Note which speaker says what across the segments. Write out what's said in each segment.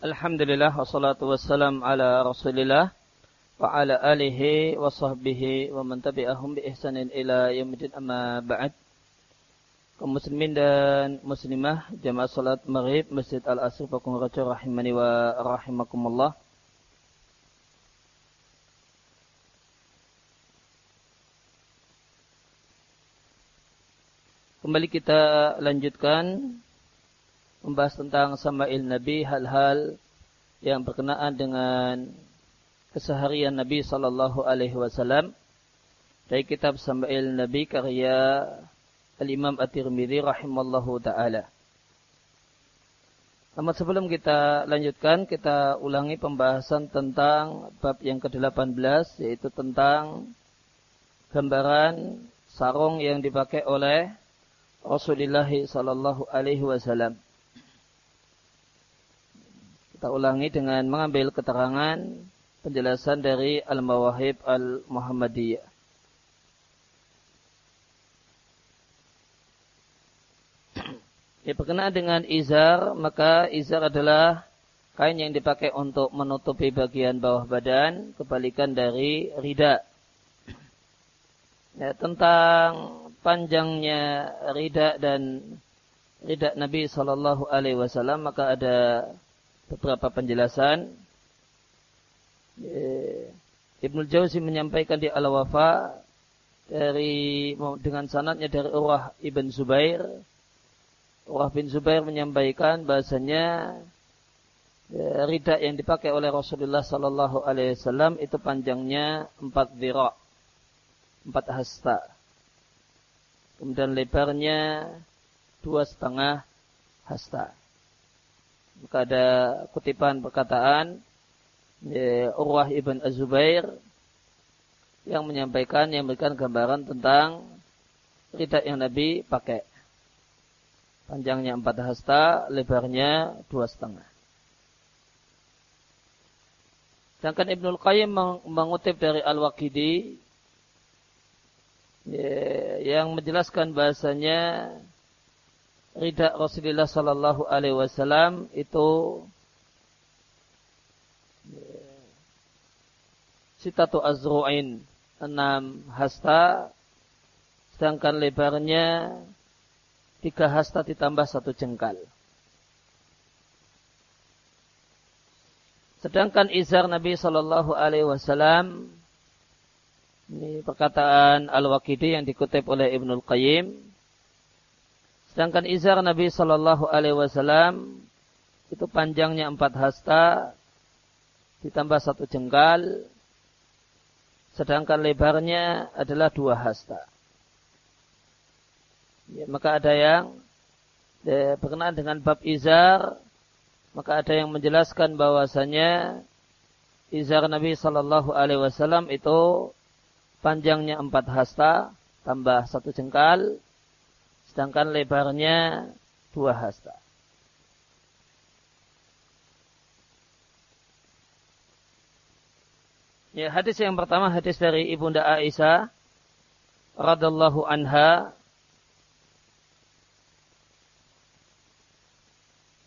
Speaker 1: Alhamdulillah wassalatu wassalam ala Rasulillah wa ala alihi wa sahbihi wa man tabi'ahum bi ihsanin ila yaumil amma ba'd. Kaum muslimin dan muslimah jamaah salat Maghrib Masjid Al-Asr Pakung Raja rahimani wa rahimakumullah. Kembali kita lanjutkan membahas tentang Sama'il Nabi hal-hal yang berkenaan dengan keseharian Nabi Sallallahu Alaihi Wasallam dari kitab Sama'il Nabi karya Al-Imam At-Tirmidzi rahimallahu taala. Namun sebelum kita lanjutkan, kita ulangi pembahasan tentang bab yang ke-18 yaitu tentang gambaran sarung yang dipakai oleh Rasulullah sallallahu alaihi wasallam. Kita ulangi dengan mengambil keterangan penjelasan dari Al-Mawahib Al-Muhammadiyah. Ya, berkenaan dengan izar, maka izar adalah kain yang dipakai untuk menutupi bagian bawah badan, kebalikan dari rida. Ya, tentang panjangnya rida dan rida Nabi Shallallahu Alaihi Wasallam, maka ada beberapa penjelasan. Ibnu Jauzi menyampaikan di Al-Wafa dari dengan sanatnya dari Urwah ibn Zubair. Urwah bin Zubair menyampaikan bahasanya ya, rida yang dipakai oleh Rasulullah Sallallahu Alaihi Wasallam itu panjangnya empat dira, empat hasta. Kemudian lebarnya dua setengah hasta. Maka ada kutipan perkataan ya, Urwah ibn Az-Zubair yang menyampaikan, yang memberikan gambaran tentang ridak yang Nabi pakai. Panjangnya empat hasta, lebarnya dua setengah. Sedangkan Ibnul Qayyim mengutip dari Al-Waqidi ya, yang menjelaskan bahasanya rida Rasulullah Sallallahu Alaihi Wasallam itu sitatu azru'in enam hasta sedangkan lebarnya tiga hasta ditambah satu jengkal. Sedangkan izar Nabi Shallallahu Alaihi Wasallam ini perkataan Al-Waqidi yang dikutip oleh Ibnul Qayyim Sedangkan izar Nabi Shallallahu Alaihi Wasallam itu panjangnya empat hasta ditambah satu jengkal, sedangkan lebarnya adalah dua hasta. Ya, maka ada yang ya, berkenaan dengan bab izar, maka ada yang menjelaskan bahwasanya izar Nabi Shallallahu Alaihi Wasallam itu panjangnya empat hasta tambah satu jengkal, sedangkan lebarnya dua hasta. Ya, hadis yang pertama hadis dari Ibunda Aisyah radallahu anha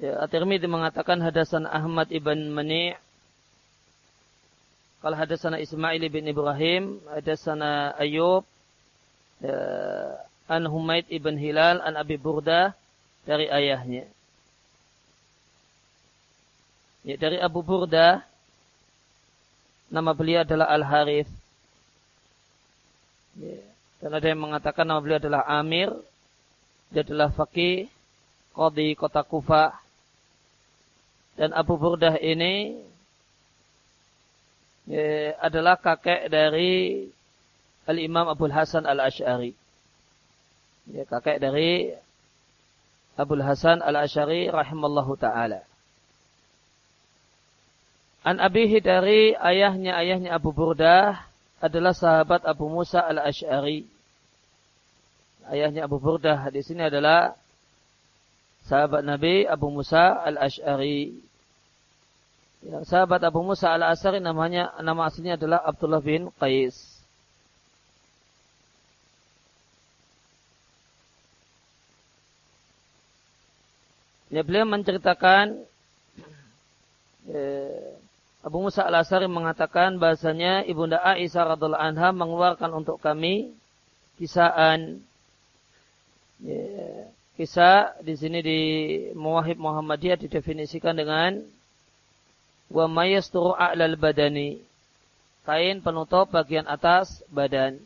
Speaker 1: Ya, At-Tirmidzi mengatakan hadasan Ahmad ibn Mani' Kalau hadasana Ismail bin Ibrahim, hadasana Ayub, ya, an Humaid ibn Hilal an Abi Burda dari ayahnya. Ya, dari Abu Burda nama beliau adalah Al Harith. Ya, dan ada yang mengatakan nama beliau adalah Amir. Dia adalah fakih qadi kota Kufah. Dan Abu Burdah ini ya, adalah kakek dari Al-Imam Abu Hasan Al-Ash'ari ya, kakek dari Abul Hasan Al-Asyari rahimallahu taala. An abihi dari ayahnya ayahnya Abu Burdah adalah sahabat Abu Musa Al-Asy'ari. Ayahnya Abu Burdah di sini adalah sahabat Nabi Abu Musa Al-Asy'ari. Ya, sahabat Abu Musa Al-Asy'ari namanya nama aslinya adalah Abdullah bin Qais. Ya, beliau menceritakan eh, Abu Musa al-Asari mengatakan bahasanya Ibunda Aisyah radhiallahu anha mengeluarkan untuk kami kisaan ya, kisah di sini di Muwahib Muhammadiyah didefinisikan dengan wa mayasturu a'lal badani kain penutup bagian atas badan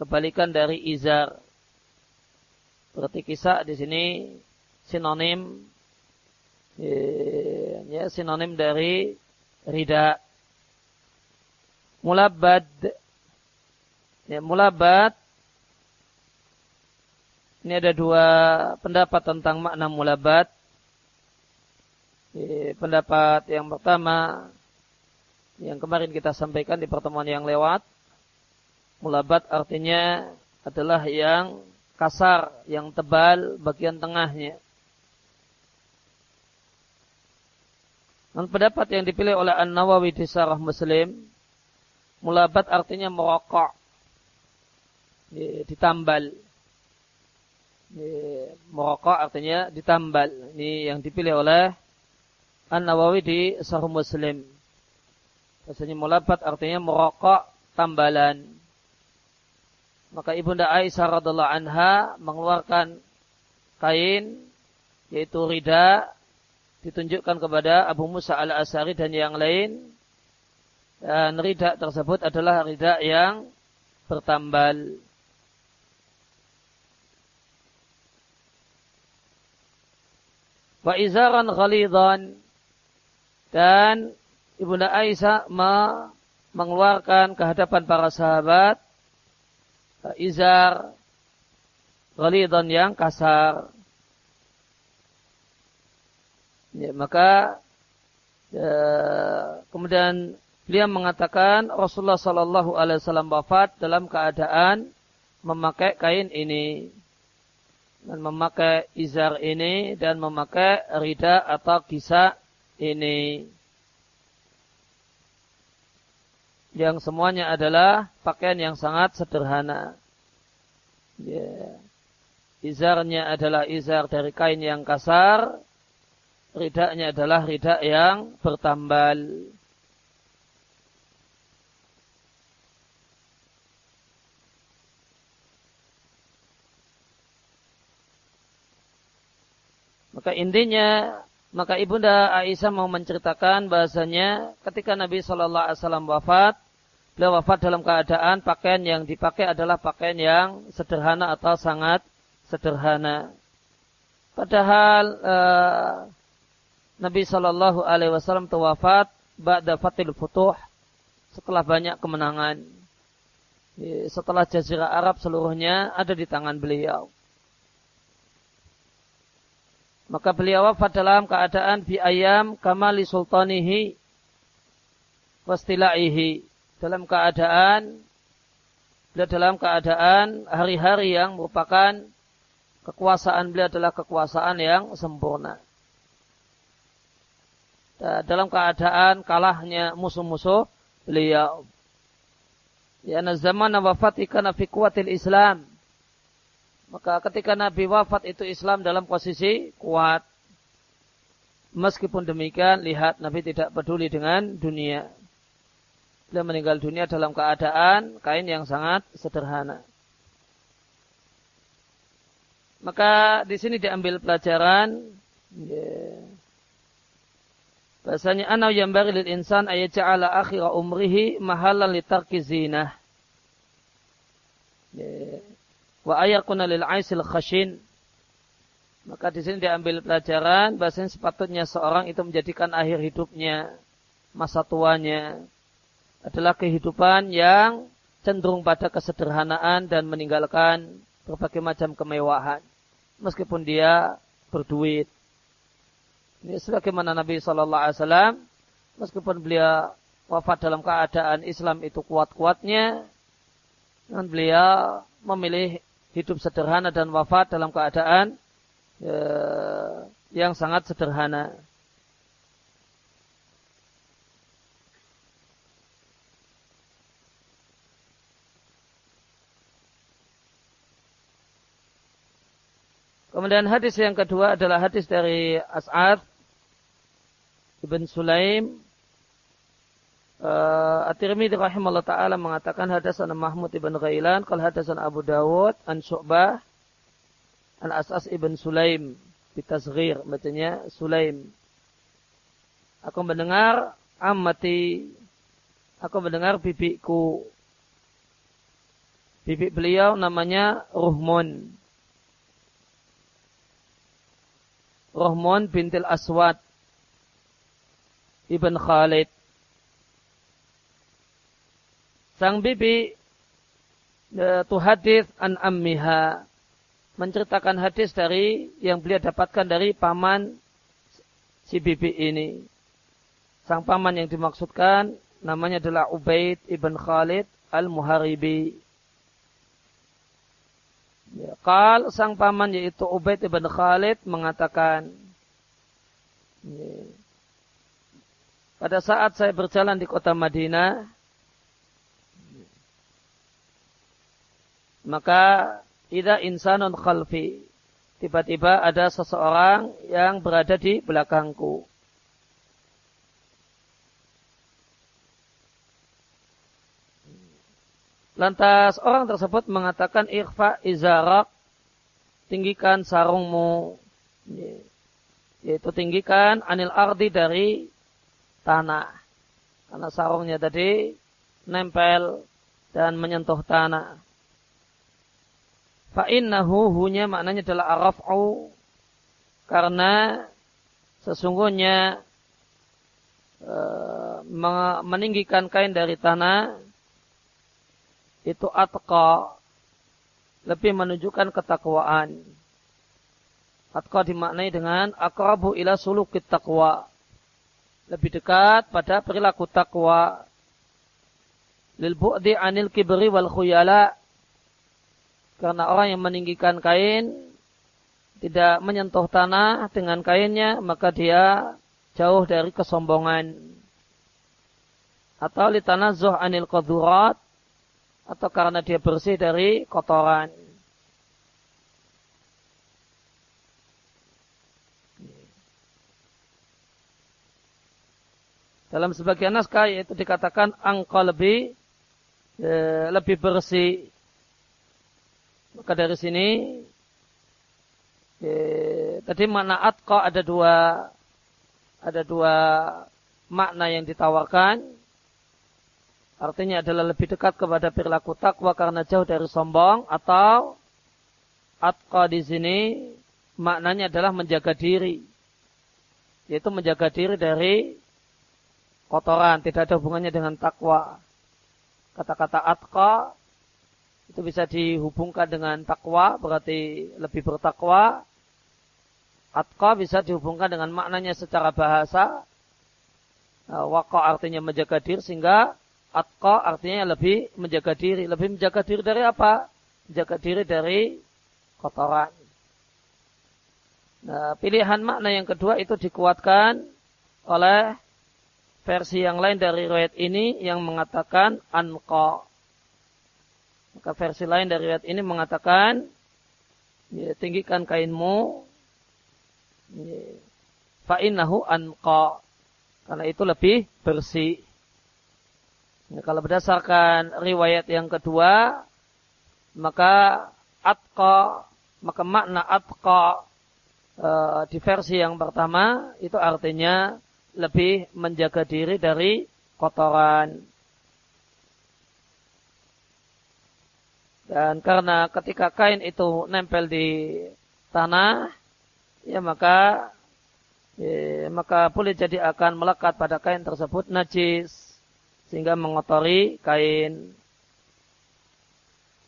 Speaker 1: kebalikan dari izar. Berarti kisah di sini sinonim ya sinonim dari rida. Mulabad. Ya, mulabad. Ini ada dua pendapat tentang makna mulabad. Ya, pendapat yang pertama yang kemarin kita sampaikan di pertemuan yang lewat. Mulabat artinya adalah yang kasar, yang tebal bagian tengahnya. Dan pendapat yang dipilih oleh An-Nawawi di Sarah Muslim, mulabat artinya merokok, ditambal. Merokok artinya ditambal. Ini yang dipilih oleh An-Nawawi di Sarah Muslim. Rasanya mulabat artinya merokok tambalan. Maka Ibunda Aisyah radhiallahu anha mengeluarkan kain yaitu rida ditunjukkan kepada Abu Musa al-Asari dan yang lain. Dan rida tersebut adalah rida yang bertambal. Wa izaran ghalidhan dan Ibunda Aisyah mengeluarkan kehadapan para sahabat izar ghalidhan yang kasar. Ya, maka ya, kemudian beliau mengatakan Rasulullah Shallallahu Alaihi Wasallam wafat dalam keadaan memakai kain ini dan memakai izar ini dan memakai rida atau kisah ini yang semuanya adalah pakaian yang sangat sederhana. Ya. Izarnya adalah izar dari kain yang kasar, ridaknya adalah ridak yang bertambal. Maka intinya, maka ibunda Aisyah mau menceritakan bahasanya ketika Nabi Shallallahu Alaihi Wasallam wafat, beliau wafat dalam keadaan pakaian yang dipakai adalah pakaian yang sederhana atau sangat sederhana. Padahal uh, Nabi Shallallahu Alaihi Wasallam tewafat ba'da fatil futuh setelah banyak kemenangan. Setelah Jazirah Arab seluruhnya ada di tangan beliau. Maka beliau wafat dalam keadaan bi ayam kamali sultanihi wastilaihi. Dalam keadaan beliau dalam keadaan hari-hari yang merupakan kekuasaan beliau adalah kekuasaan yang sempurna. Eh, dalam keadaan kalahnya musuh-musuh beliau. Ya zaman wafat ikana fi kuatil Islam. Maka ketika Nabi wafat itu Islam dalam posisi kuat. Meskipun demikian, lihat Nabi tidak peduli dengan dunia. Beliau meninggal dunia dalam keadaan kain yang sangat sederhana. Maka di sini diambil pelajaran. Yeah Bahasanya ana yambari lil insan ayat ja'ala akhira umrihi mahalan li tarki zinah. Ya. Wa ayakuna lil aisil khashin. Maka di sini diambil pelajaran bahasanya sepatutnya seorang itu menjadikan akhir hidupnya, masa tuanya adalah kehidupan yang cenderung pada kesederhanaan dan meninggalkan berbagai macam kemewahan. Meskipun dia berduit, ini sebagaimana Nabi Shallallahu Alaihi Wasallam meskipun beliau wafat dalam keadaan Islam itu kuat-kuatnya, dan beliau memilih hidup sederhana dan wafat dalam keadaan ya, yang sangat sederhana. Kemudian hadis yang kedua adalah hadis dari As'ad ibn Sulaim uh, At-Tirmidzi rahimahullah taala mengatakan hadasan Mahmud ibn Ghailan qal hadasan Abu Dawud an Syu'bah an As'as ibn Sulaim bitasghir bacanya Sulaim. Aku mendengar amati aku mendengar bibiku. Bibi beliau namanya Ruhmun. Ruhmun bintil Aswad Ibn Khalid Sang bibi e, hadis an ammiha menceritakan hadis dari yang beliau dapatkan dari paman si bibi ini. Sang paman yang dimaksudkan namanya adalah Ubaid ibn Khalid al-Muharibi. Ya, kal sang paman yaitu Ubaid ibn Khalid mengatakan, ya, pada saat saya berjalan di kota Madinah, maka tidak insanun khalfi. Tiba-tiba ada seseorang yang berada di belakangku. Lantas orang tersebut mengatakan ikhfa izarak, tinggikan sarungmu, yaitu tinggikan anil ardi dari tanah. Karena sarungnya tadi nempel dan menyentuh tanah. Fa'innahu hunya maknanya adalah araf'u karena sesungguhnya e, meninggikan kain dari tanah itu atqa lebih menunjukkan ketakwaan. Atqa dimaknai dengan akrabu ila sulukit taqwa. Lebih dekat pada perilaku takwa. Lil bu'di anil kibri wal khuyala karena orang yang meninggikan kain tidak menyentuh tanah dengan kainnya, maka dia jauh dari kesombongan. Atau litanazuh anil kodurat, atau karena dia bersih dari kotoran. Dalam sebagian naskah yaitu dikatakan angka lebih e, lebih bersih maka dari sini eh, tadi makna atqa ada dua ada dua makna yang ditawarkan. Artinya adalah lebih dekat kepada perilaku takwa karena jauh dari sombong atau atqa di sini maknanya adalah menjaga diri. Yaitu menjaga diri dari kotoran, tidak ada hubungannya dengan takwa. Kata-kata atqa itu bisa dihubungkan dengan takwa, berarti lebih bertakwa. Atqa bisa dihubungkan dengan maknanya secara bahasa. Nah, Waqa artinya menjaga diri, sehingga atqa artinya lebih menjaga diri. Lebih menjaga diri dari apa? Menjaga diri dari kotoran. Nah, pilihan makna yang kedua itu dikuatkan oleh versi yang lain dari riwayat ini yang mengatakan anqa. Maka versi lain dari ayat ini mengatakan, ya, tinggikan kainmu, ya, fa'innahu anqa. Karena itu lebih bersih. Ya, kalau berdasarkan riwayat yang kedua, maka atqa, maka makna atqa e, di versi yang pertama itu artinya lebih menjaga diri dari kotoran. Dan karena ketika kain itu nempel di tanah, ya maka ya, maka boleh jadi akan melekat pada kain tersebut najis sehingga mengotori kain.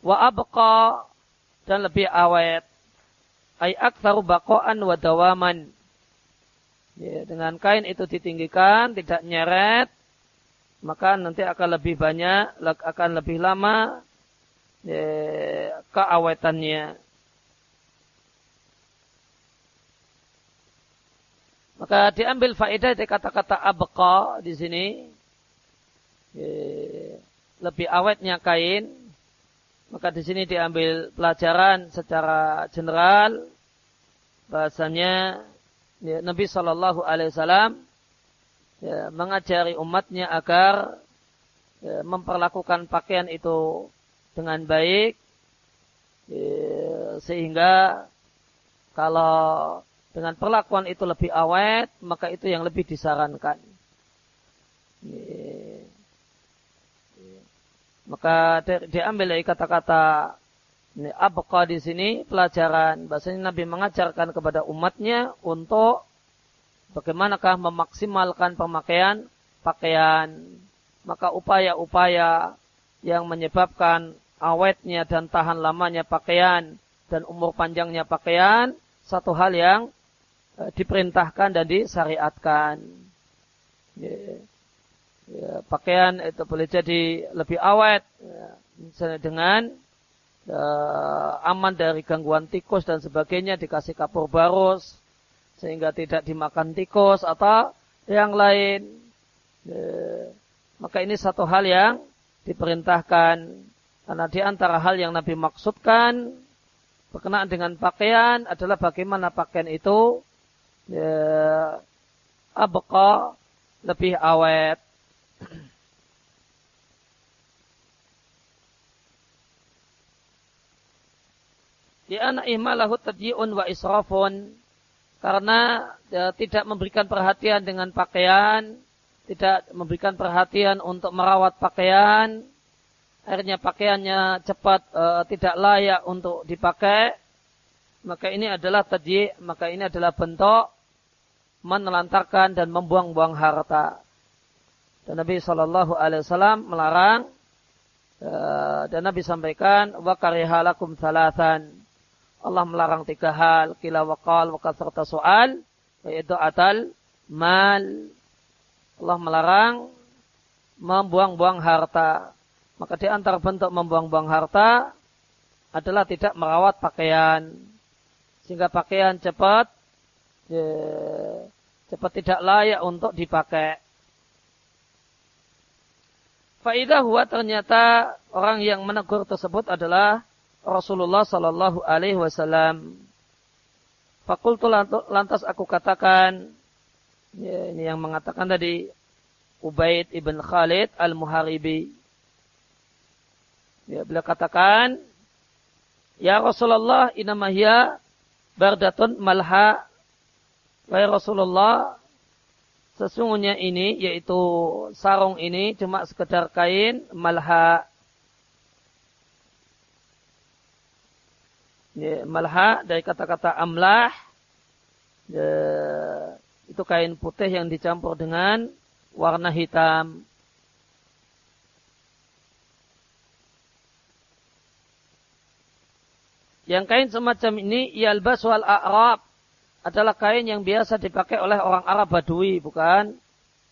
Speaker 1: Wa abqa dan lebih awet. Ay aktsaru baqaan wa dawaman. Ya, dengan kain itu ditinggikan, tidak nyeret, maka nanti akan lebih banyak, akan lebih lama ya, keawetannya. Maka diambil faedah dari kata-kata abqa di sini. Ya, lebih awetnya kain. Maka di sini diambil pelajaran secara general. Bahasanya ya, Nabi Shallallahu Alaihi Wasallam ya, mengajari umatnya agar ya, memperlakukan pakaian itu dengan baik ya, sehingga kalau dengan perlakuan itu lebih awet maka itu yang lebih disarankan ya, ya. maka diambil dari kata-kata ini abqa di sini pelajaran bahasanya Nabi mengajarkan kepada umatnya untuk bagaimanakah memaksimalkan pemakaian pakaian maka upaya-upaya yang menyebabkan awetnya dan tahan lamanya pakaian dan umur panjangnya pakaian satu hal yang e, diperintahkan dan disyariatkan. Ya, ya, pakaian itu boleh jadi lebih awet ya, misalnya dengan aman dari gangguan tikus dan sebagainya dikasih kapur barus sehingga tidak dimakan tikus atau yang lain. Ya, maka ini satu hal yang diperintahkan karena di antara hal yang Nabi maksudkan berkenaan dengan pakaian adalah bagaimana pakaian itu ya, lebih awet. Di ihmalahu tadyi'un wa israfun karena ya, tidak memberikan perhatian dengan pakaian tidak memberikan perhatian untuk merawat pakaian, akhirnya pakaiannya cepat e, tidak layak untuk dipakai, maka ini adalah tadi, maka ini adalah bentuk menelantarkan dan membuang-buang harta. Dan Nabi Shallallahu Alaihi Wasallam melarang e, dan Nabi sampaikan wa karihalakum salatan. Allah melarang tiga hal, kila wakal, wakal serta soal, yaitu atal mal Allah melarang membuang-buang harta. Maka di antara bentuk membuang-buang harta adalah tidak merawat pakaian. Sehingga pakaian cepat ya, cepat tidak layak untuk dipakai. Faidah huwa ternyata orang yang menegur tersebut adalah Rasulullah Sallallahu Alaihi Wasallam. Fakultu lantas aku katakan, Ya, ini yang mengatakan tadi Ubaid ibn Khalid al-Muharibi. Ya, beliau katakan, Ya Rasulullah inamahya bardatun malha. Wahai Rasulullah, sesungguhnya ini, yaitu sarung ini cuma sekedar kain malha. Malha dari kata-kata amlah. Itu kain putih yang dicampur dengan warna hitam. Yang kain semacam ini yalbas wal a'rab adalah kain yang biasa dipakai oleh orang Arab Badui, bukan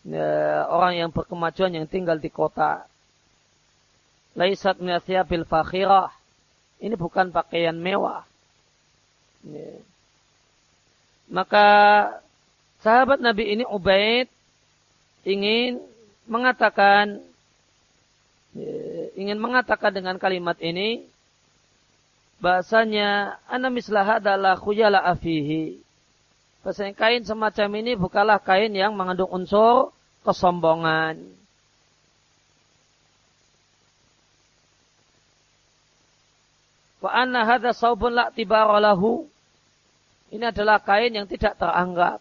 Speaker 1: ya, orang yang berkemajuan yang tinggal di kota. Laisat bil fakhirah. Ini bukan pakaian mewah. Ya. Maka Sahabat Nabi ini Ubaid ingin mengatakan ya, ingin mengatakan dengan kalimat ini bahasanya ana mislah adalah khuyala afihi. Bahasanya kain semacam ini bukanlah kain yang mengandung unsur kesombongan. Wa anna hadha saubun la tibaralahu. Ini adalah kain yang tidak teranggap.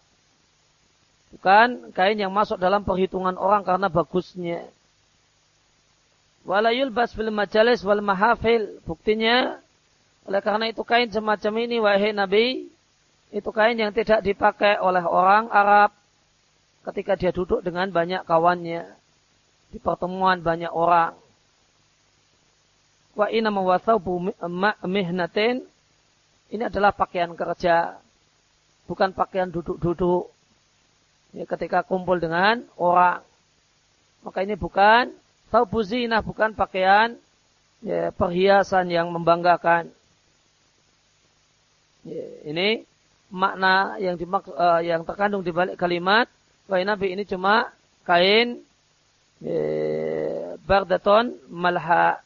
Speaker 1: Bukan kain yang masuk dalam perhitungan orang karena bagusnya. Walayul bas fil majalis wal mahafil. Buktinya, oleh karena itu kain semacam ini, wahai Nabi, itu kain yang tidak dipakai oleh orang Arab ketika dia duduk dengan banyak kawannya. Di pertemuan banyak orang. Wa ina mawathabu mihnatin. Ini adalah pakaian kerja. Bukan pakaian duduk-duduk ya, ketika kumpul dengan orang. Maka ini bukan taubuzinah, bukan pakaian ya, perhiasan yang membanggakan. Ya, ini makna yang dimak, uh, yang terkandung di balik kalimat bahwa Nabi ini cuma kain ya, bardaton malha.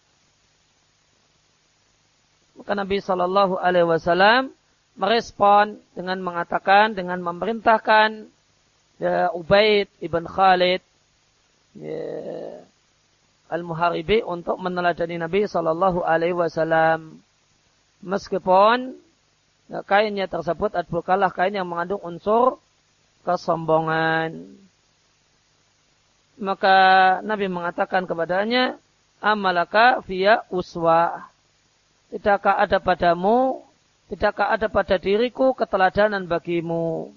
Speaker 1: Maka Nabi Shallallahu Alaihi Wasallam merespon dengan mengatakan, dengan memerintahkan ya, Ubaid ibn Khalid ya, al-Muharibi untuk meneladani Nabi Shallallahu Alaihi Wasallam. Meskipun ya, kainnya tersebut adalah kain yang mengandung unsur kesombongan. Maka Nabi mengatakan kepadanya, amalaka via uswa. Tidakkah ada padamu, tidakkah ada pada diriku keteladanan bagimu.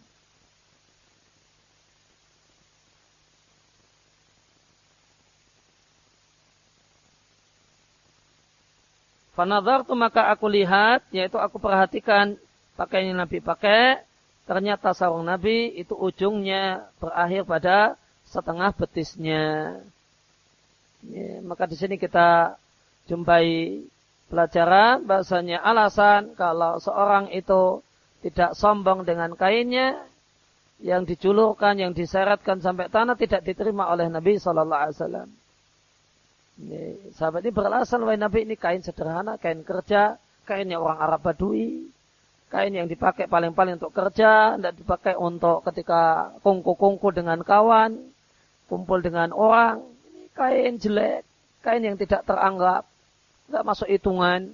Speaker 1: Fanadhar tu maka aku lihat, yaitu aku perhatikan pakaian yang Nabi pakai, ternyata sarung Nabi itu ujungnya berakhir pada setengah betisnya. Ya, maka di sini kita jumpai pelajaran bahasanya alasan kalau seorang itu tidak sombong dengan kainnya yang dijulurkan, yang diseretkan sampai tanah tidak diterima oleh Nabi Shallallahu Alaihi Wasallam. Sahabat ini beralasan, wahai Nabi ini kain sederhana, kain kerja, kainnya orang Arab Badui, kain yang dipakai paling-paling untuk kerja, tidak dipakai untuk ketika kungku-kungku dengan kawan, kumpul dengan orang. Kain jelek, kain yang tidak teranggap, tidak masuk hitungan,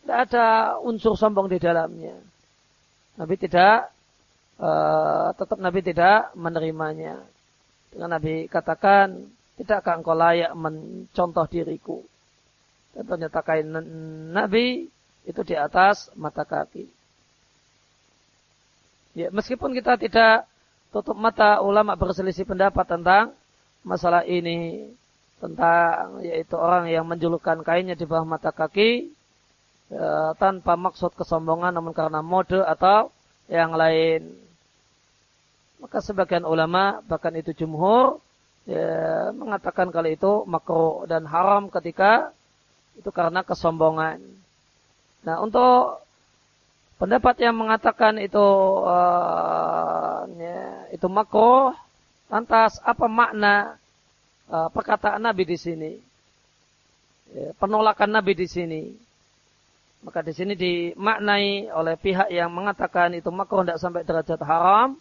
Speaker 1: tidak ada unsur sombong di dalamnya. Nabi tidak, uh, tetap Nabi tidak menerimanya. Dengan Nabi katakan, tidakkah engkau layak mencontoh diriku? Dan ternyata kain Nabi itu di atas mata kaki. Ya, meskipun kita tidak tutup mata ulama berselisih pendapat tentang masalah ini tentang yaitu orang yang menjulurkan kainnya di bawah mata kaki ya, tanpa maksud kesombongan namun karena mode atau yang lain. Maka sebagian ulama bahkan itu jumhur ya, mengatakan kalau itu makro dan haram ketika itu karena kesombongan. Nah, untuk pendapat yang mengatakan itu uh, ya, itu makruh, lantas apa makna perkataan Nabi di sini? Ya, penolakan Nabi di sini. Maka di sini dimaknai oleh pihak yang mengatakan itu makruh tidak sampai derajat haram.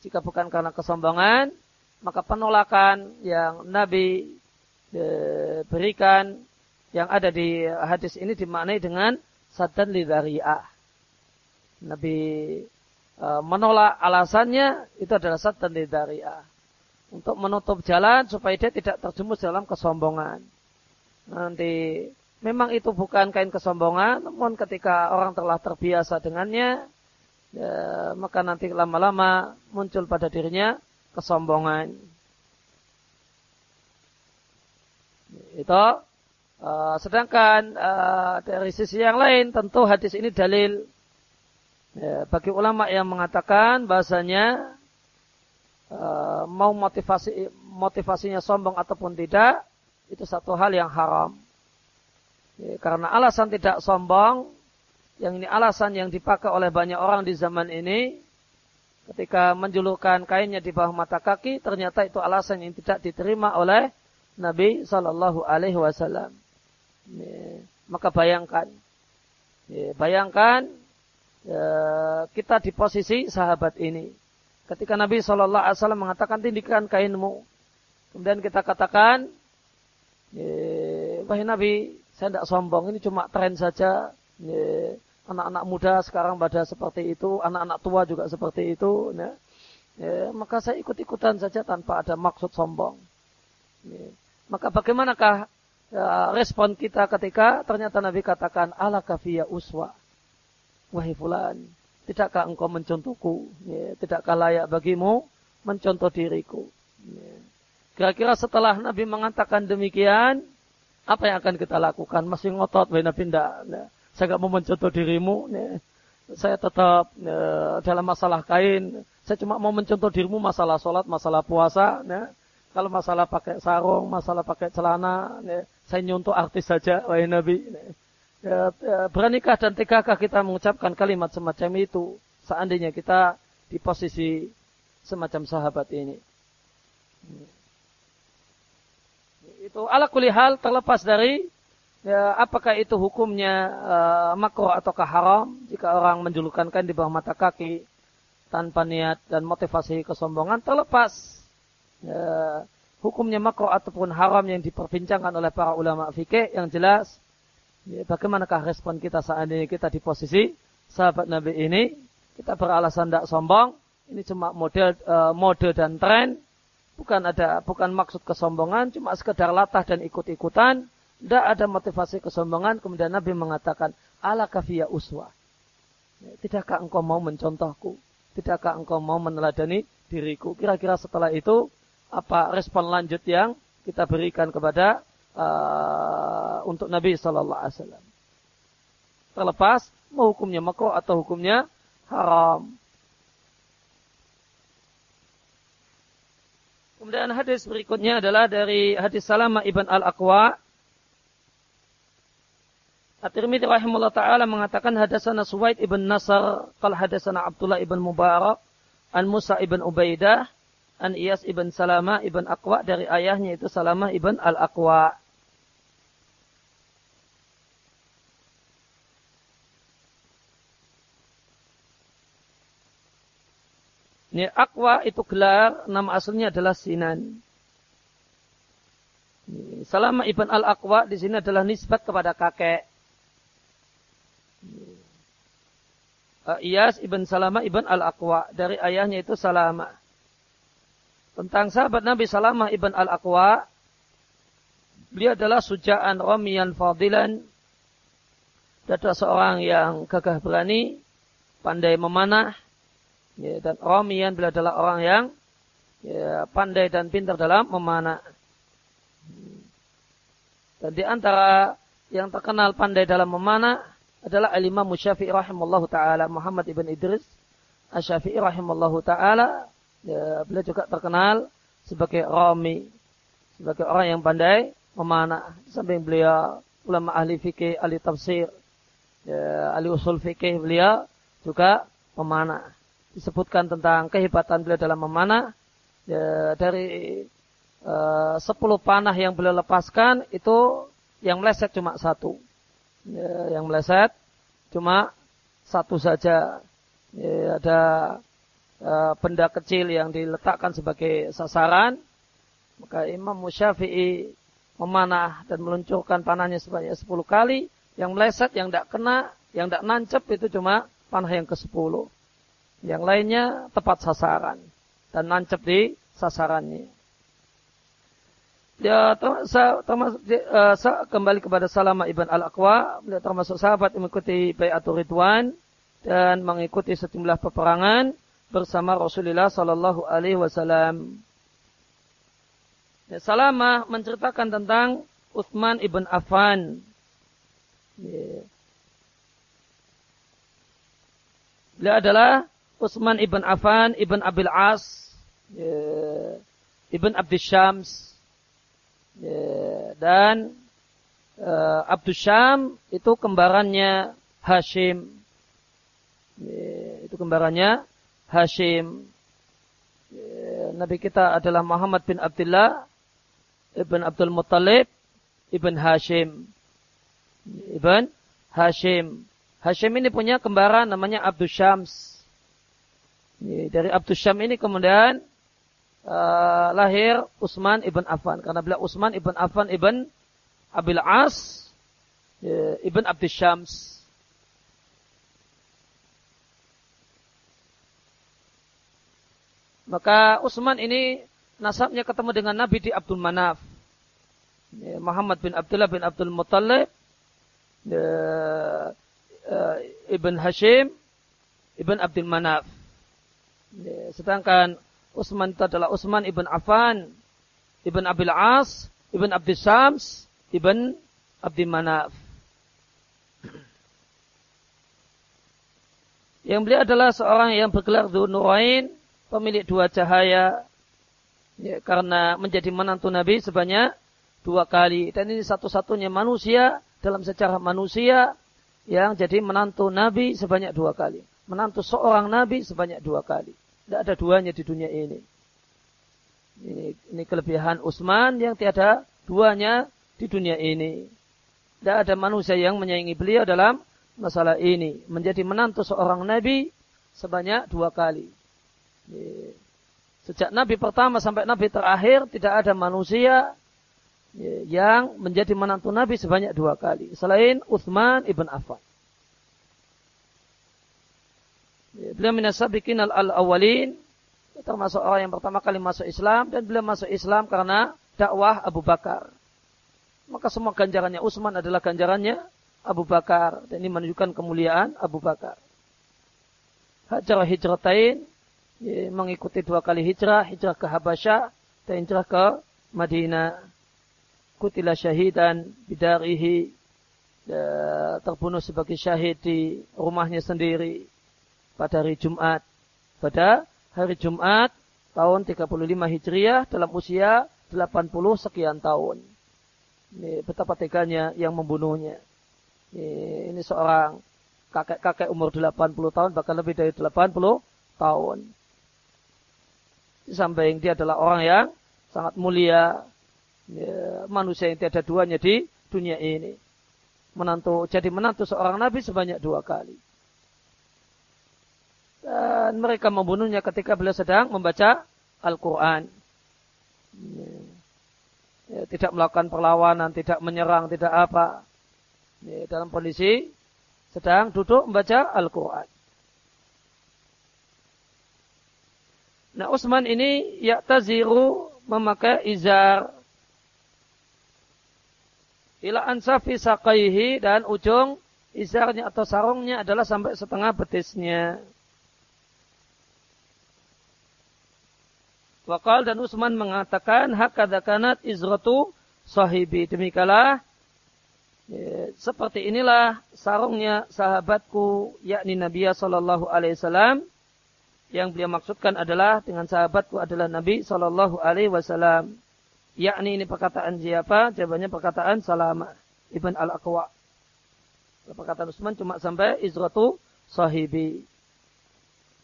Speaker 1: Jika bukan karena kesombongan, maka penolakan yang Nabi e, berikan yang ada di hadis ini dimaknai dengan sadan lidari'ah. Nabi menolak alasannya itu adalah sadan lidari'ah. Untuk menutup jalan supaya dia tidak terjumus dalam kesombongan. Nanti memang itu bukan kain kesombongan, namun ketika orang telah terbiasa dengannya, ya, maka nanti lama-lama muncul pada dirinya kesombongan. Itu Uh, sedangkan uh, dari sisi yang lain tentu hadis ini dalil ya, bagi ulama yang mengatakan bahasanya uh, mau motivasi motivasinya sombong ataupun tidak itu satu hal yang haram. Ya, karena alasan tidak sombong yang ini alasan yang dipakai oleh banyak orang di zaman ini ketika menjulurkan kainnya di bawah mata kaki ternyata itu alasan yang tidak diterima oleh Nabi Shallallahu Alaihi Wasallam. Ya, maka bayangkan, ya, bayangkan ya, kita di posisi sahabat ini. Ketika Nabi Shallallahu Alaihi Wasallam mengatakan tindikan kainmu, kemudian kita katakan, wahai Nabi, saya tidak sombong, ini cuma tren saja. Anak-anak muda sekarang pada seperti itu, anak-anak tua juga seperti itu. Ya, ya, maka saya ikut-ikutan saja tanpa ada maksud sombong. Ya, maka bagaimanakah ya, respon kita ketika ternyata Nabi katakan ala kafiyah uswa. Wahai fulan, tidakkah engkau mencontohku? Ya, tidakkah layak bagimu mencontoh diriku? Ya. Kira-kira setelah Nabi mengatakan demikian, apa yang akan kita lakukan? Masih ngotot, wahai Nabi. Ya. Saya nggak mau mencontoh dirimu. Ya. Saya tetap ya, dalam masalah kain. Saya cuma mau mencontoh dirimu masalah sholat, masalah puasa. Ya. Kalau masalah pakai sarung, masalah pakai celana, ya, saya nyuntuk artis saja, wahai Nabi. Ya, ya, beranikah dan tegakah kita mengucapkan kalimat semacam itu? Seandainya kita di posisi semacam sahabat ini. Itu ala kulihal terlepas dari ya, apakah itu hukumnya uh, makruh ataukah haram. Jika orang menjulukankan di bawah mata kaki tanpa niat dan motivasi kesombongan terlepas ya, hukumnya makro ataupun haram yang diperbincangkan oleh para ulama fikih. Yang jelas ya, bagaimanakah respon kita saat ini? Kita di posisi sahabat Nabi ini kita beralasan tidak sombong. Ini cuma model uh, mode dan tren. Bukan ada bukan maksud kesombongan cuma sekedar latah dan ikut-ikutan. Tidak ada motivasi kesombongan. Kemudian Nabi mengatakan ala kafiyah uswa. Ya, tidakkah engkau mau mencontohku? Tidakkah engkau mau meneladani diriku? Kira-kira setelah itu apa respon lanjut yang kita berikan kepada uh, untuk Nabi Shallallahu Alaihi Wasallam. Terlepas mau hukumnya makruh atau hukumnya haram. Kemudian hadis berikutnya adalah dari hadis Salama ibn al-Aqwa. At-Tirmidzi rahimahullah taala mengatakan hadasana Suwaid ibn Nasr, qal hadasana Abdullah ibn Mubarak, an Musa ibn Ubaidah, an Iyas ibn Salama ibn Aqwa dari ayahnya itu Salama ibn al-Aqwa. Ini Aqwa itu gelar, nama aslinya adalah Sinan. Salama ibn al-Aqwa di sini adalah nisbat kepada kakek. Iyas ibn Salama ibn al-Aqwa dari ayahnya itu Salama tentang sahabat Nabi Salamah ibn al-Aqwa. Beliau adalah sujaan romian fadilan. Adalah seorang yang gagah berani, pandai memanah. Ya, dan romian beliau adalah orang yang ya, pandai dan pintar dalam memanah. Dan di antara yang terkenal pandai dalam memanah adalah Al-Imam rahimallahu taala Muhammad ibn Idris rahimallahu taala ya, beliau juga terkenal sebagai Rami, sebagai orang yang pandai memanah. Samping beliau ulama ahli fikih, ahli tafsir, ya, ahli usul fikih beliau juga memanah. Disebutkan tentang kehebatan beliau dalam memanah ya, dari uh, sepuluh panah yang beliau lepaskan itu yang meleset cuma satu. Ya, yang meleset cuma satu saja. Ya, ada uh, benda kecil yang diletakkan sebagai sasaran, maka Imam Musyafi'i memanah dan meluncurkan panahnya sebanyak 10 kali, yang meleset, yang tidak kena, yang tidak nancep itu cuma panah yang ke-10. Yang lainnya tepat sasaran dan nancep di sasarannya. Dia termasuk uh, kembali kepada Salama ibn al-Aqwa, beliau termasuk sahabat yang mengikuti Bayatul Ridwan dan mengikuti sejumlah peperangan bersama Rasulullah Sallallahu Alaihi Wasallam. Ya, menceritakan tentang Utsman ibn Affan. Ya. Beliau adalah Utsman ibn Affan ibn Abil As, ya, ibn Abdul Syams, ya, dan uh, Abdul Syam itu kembarannya Hashim. Ya, itu kembarannya Hashim. Ya, Nabi kita adalah Muhammad bin Abdullah ibn Abdul Muttalib ibn Hashim. Ibn Hashim. Hashim ini punya kembaran namanya Abdul Syams. Ya, dari Abdul Syam ini kemudian uh, lahir Utsman ibn Affan karena beliau Utsman ibn Affan ibn Abil As ibn Abdul Syams. Maka Utsman ini nasabnya ketemu dengan Nabi di Abdul Manaf. Ya, Muhammad bin Abdullah bin Abdul Muttalib, ya, uh, Ibn Hashim, Ibn Abdul Manaf. Ya, sedangkan Utsman itu adalah Utsman Ibn Affan, Ibn Abil As, Ibn Abdul Sams, Ibn Abdul Manaf. Yang beliau adalah seorang yang bergelar Nurain, pemilik dua cahaya ya, karena menjadi menantu Nabi sebanyak dua kali. Dan ini satu-satunya manusia dalam sejarah manusia yang jadi menantu Nabi sebanyak dua kali. Menantu seorang Nabi sebanyak dua kali. Tidak ada duanya di dunia ini. Ini, ini kelebihan Utsman yang tiada duanya di dunia ini. Tidak ada manusia yang menyaingi beliau dalam masalah ini. Menjadi menantu seorang Nabi sebanyak dua kali Sejak Nabi pertama sampai Nabi terakhir tidak ada manusia yang menjadi menantu Nabi sebanyak dua kali. Selain Uthman ibn Affan. Beliau minasabikin al-awwalin. Termasuk orang yang pertama kali masuk Islam. Dan beliau masuk Islam karena dakwah Abu Bakar. Maka semua ganjarannya Utsman adalah ganjarannya Abu Bakar. Dan ini menunjukkan kemuliaan Abu Bakar. Hajar hijratain mengikuti dua kali hijrah, hijrah ke Habasyah dan hijrah ke Madinah. Kutilah syahidan bidarihi ya, terbunuh sebagai syahid di rumahnya sendiri pada hari Jumat. Pada hari Jumat tahun 35 Hijriah dalam usia 80 sekian tahun. Ini betapa teganya yang membunuhnya. Ini, ini seorang kakek-kakek umur 80 tahun, bahkan lebih dari 80 tahun. Di samping dia adalah orang yang sangat mulia, ya, manusia yang tiada duanya di dunia ini. Menantu, jadi menantu seorang nabi sebanyak dua kali. Dan mereka membunuhnya ketika beliau sedang membaca Al-Quran. Ya ya, tidak melakukan perlawanan, tidak menyerang, tidak apa. Ya, dalam kondisi sedang duduk membaca Al-Quran. Nah Utsman ini yaktaziru memakai izar ila ansafi sakaihi dan ujung izarnya atau sarungnya adalah sampai setengah betisnya. Wakal dan Utsman mengatakan hak kanat izratu sahibi. Demikalah ya, seperti inilah sarungnya sahabatku yakni Nabi sallallahu alaihi wasallam yang beliau maksudkan adalah dengan sahabatku adalah Nabi sallallahu alaihi wasallam. Yakni ini perkataan siapa? Jawabannya perkataan Salama ibn al-Aqwa. Perkataan Utsman cuma sampai izratu sahibi.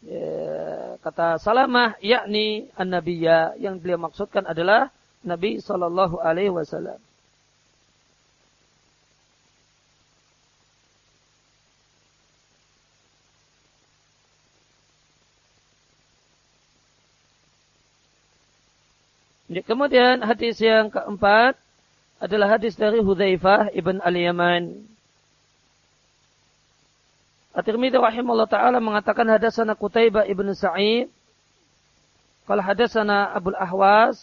Speaker 1: Ya, kata Salamah yakni an-nabiyya yang beliau maksudkan adalah Nabi sallallahu alaihi wasallam. Kemudian hadis yang keempat adalah hadis dari Hudzaifah ibn al-Yaman At-Tirmidzi rahimahullah taala mengatakan hadasana Qutaibah ibnu Sa'id. Kalau hadasana Abu Ahwas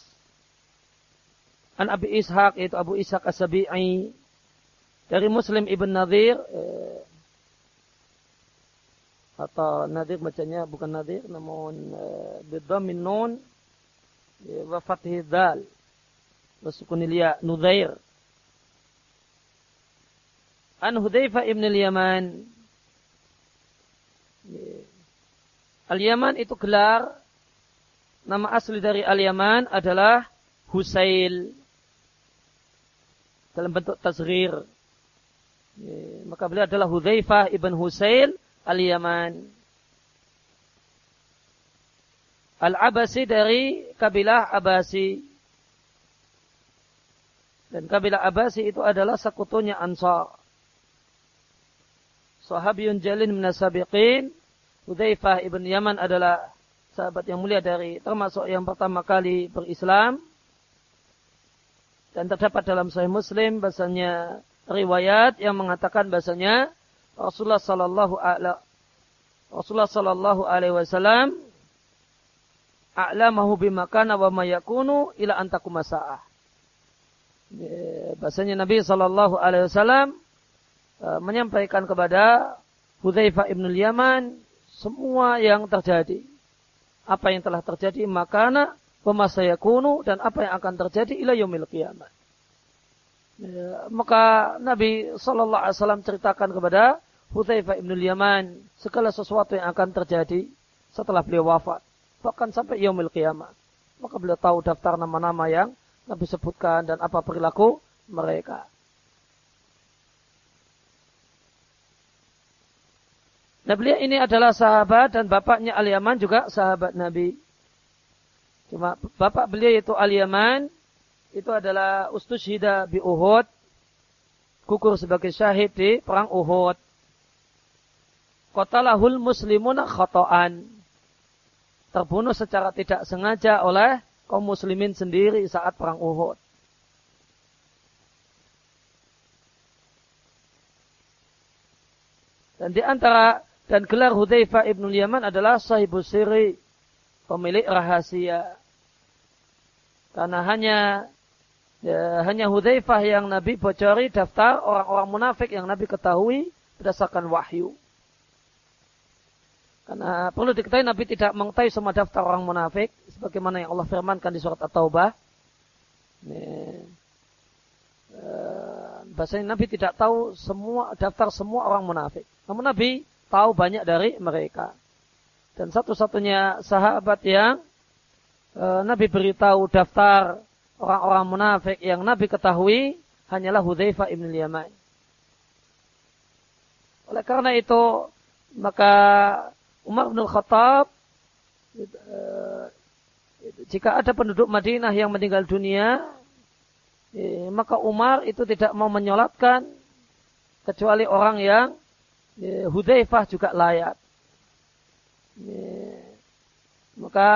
Speaker 1: an Abi Ishaq yaitu Abu Ishaq As-Sabi'i dari Muslim ibn Nadir eh, atau Nadir bacanya bukan Nadir namun eh, bidhammin nun wa fathi dal wa ya Nudzair an Hudzaifah ibn al-Yaman Al-Yaman itu gelar nama asli dari Al-Yaman adalah Husail dalam bentuk tazrir. Maka beliau adalah Hudzaifah ibn Husail Al-Yaman. Al-Abasi dari kabilah Abasi. Dan kabilah Abasi itu adalah sekutunya Ansar sahabiyun jalin minasabiqin. Hudzaifah ibn Yaman adalah sahabat yang mulia dari termasuk yang pertama kali berislam. Dan terdapat dalam Sahih Muslim bahasanya riwayat yang mengatakan bahasanya Rasulullah sallallahu alaihi Rasulullah sallallahu alaihi wasallam a'lamahu bima kana wa ma yakunu ila antakum sa'ah. Bahasanya Nabi sallallahu alaihi wasallam E, menyampaikan kepada Hudzaifah ibn Yaman semua yang terjadi. Apa yang telah terjadi makana saya kunu dan apa yang akan terjadi ila yaumil qiyamah. Ya, maka Nabi Shallallahu Alaihi Wasallam ceritakan kepada Hudzaifah ibn Yaman segala sesuatu yang akan terjadi setelah beliau wafat bahkan sampai yaumil qiyamah. Maka beliau tahu daftar nama-nama yang Nabi sebutkan dan apa perilaku mereka. Nah beliau ini adalah sahabat dan bapaknya Al-Yaman juga sahabat Nabi. Cuma bapak beliau yaitu Al-Yaman itu adalah ustushida bi Uhud. Kukur sebagai syahid di perang Uhud. Kotalahul muslimuna khotoan. Terbunuh secara tidak sengaja oleh kaum muslimin sendiri saat perang Uhud. Dan di antara dan gelar Hudzaifah ibnu Yaman adalah sahibus siri, pemilik rahasia. Karena hanya ya, hanya Hudzaifah yang Nabi bocori daftar orang-orang munafik yang Nabi ketahui berdasarkan wahyu. Karena perlu diketahui Nabi tidak mengetahui semua daftar orang munafik sebagaimana yang Allah firmankan di surat At-Taubah. Eh, bahasanya Nabi tidak tahu semua daftar semua orang munafik. Namun Nabi tahu banyak dari mereka. Dan satu-satunya sahabat yang e, Nabi beritahu daftar orang-orang munafik yang Nabi ketahui hanyalah Hudzaifah ibn Yaman. Oleh karena itu, maka Umar bin Khattab e, jika ada penduduk Madinah yang meninggal dunia, e, maka Umar itu tidak mau menyolatkan kecuali orang yang ya, Hudzaifah juga layak. Ya, maka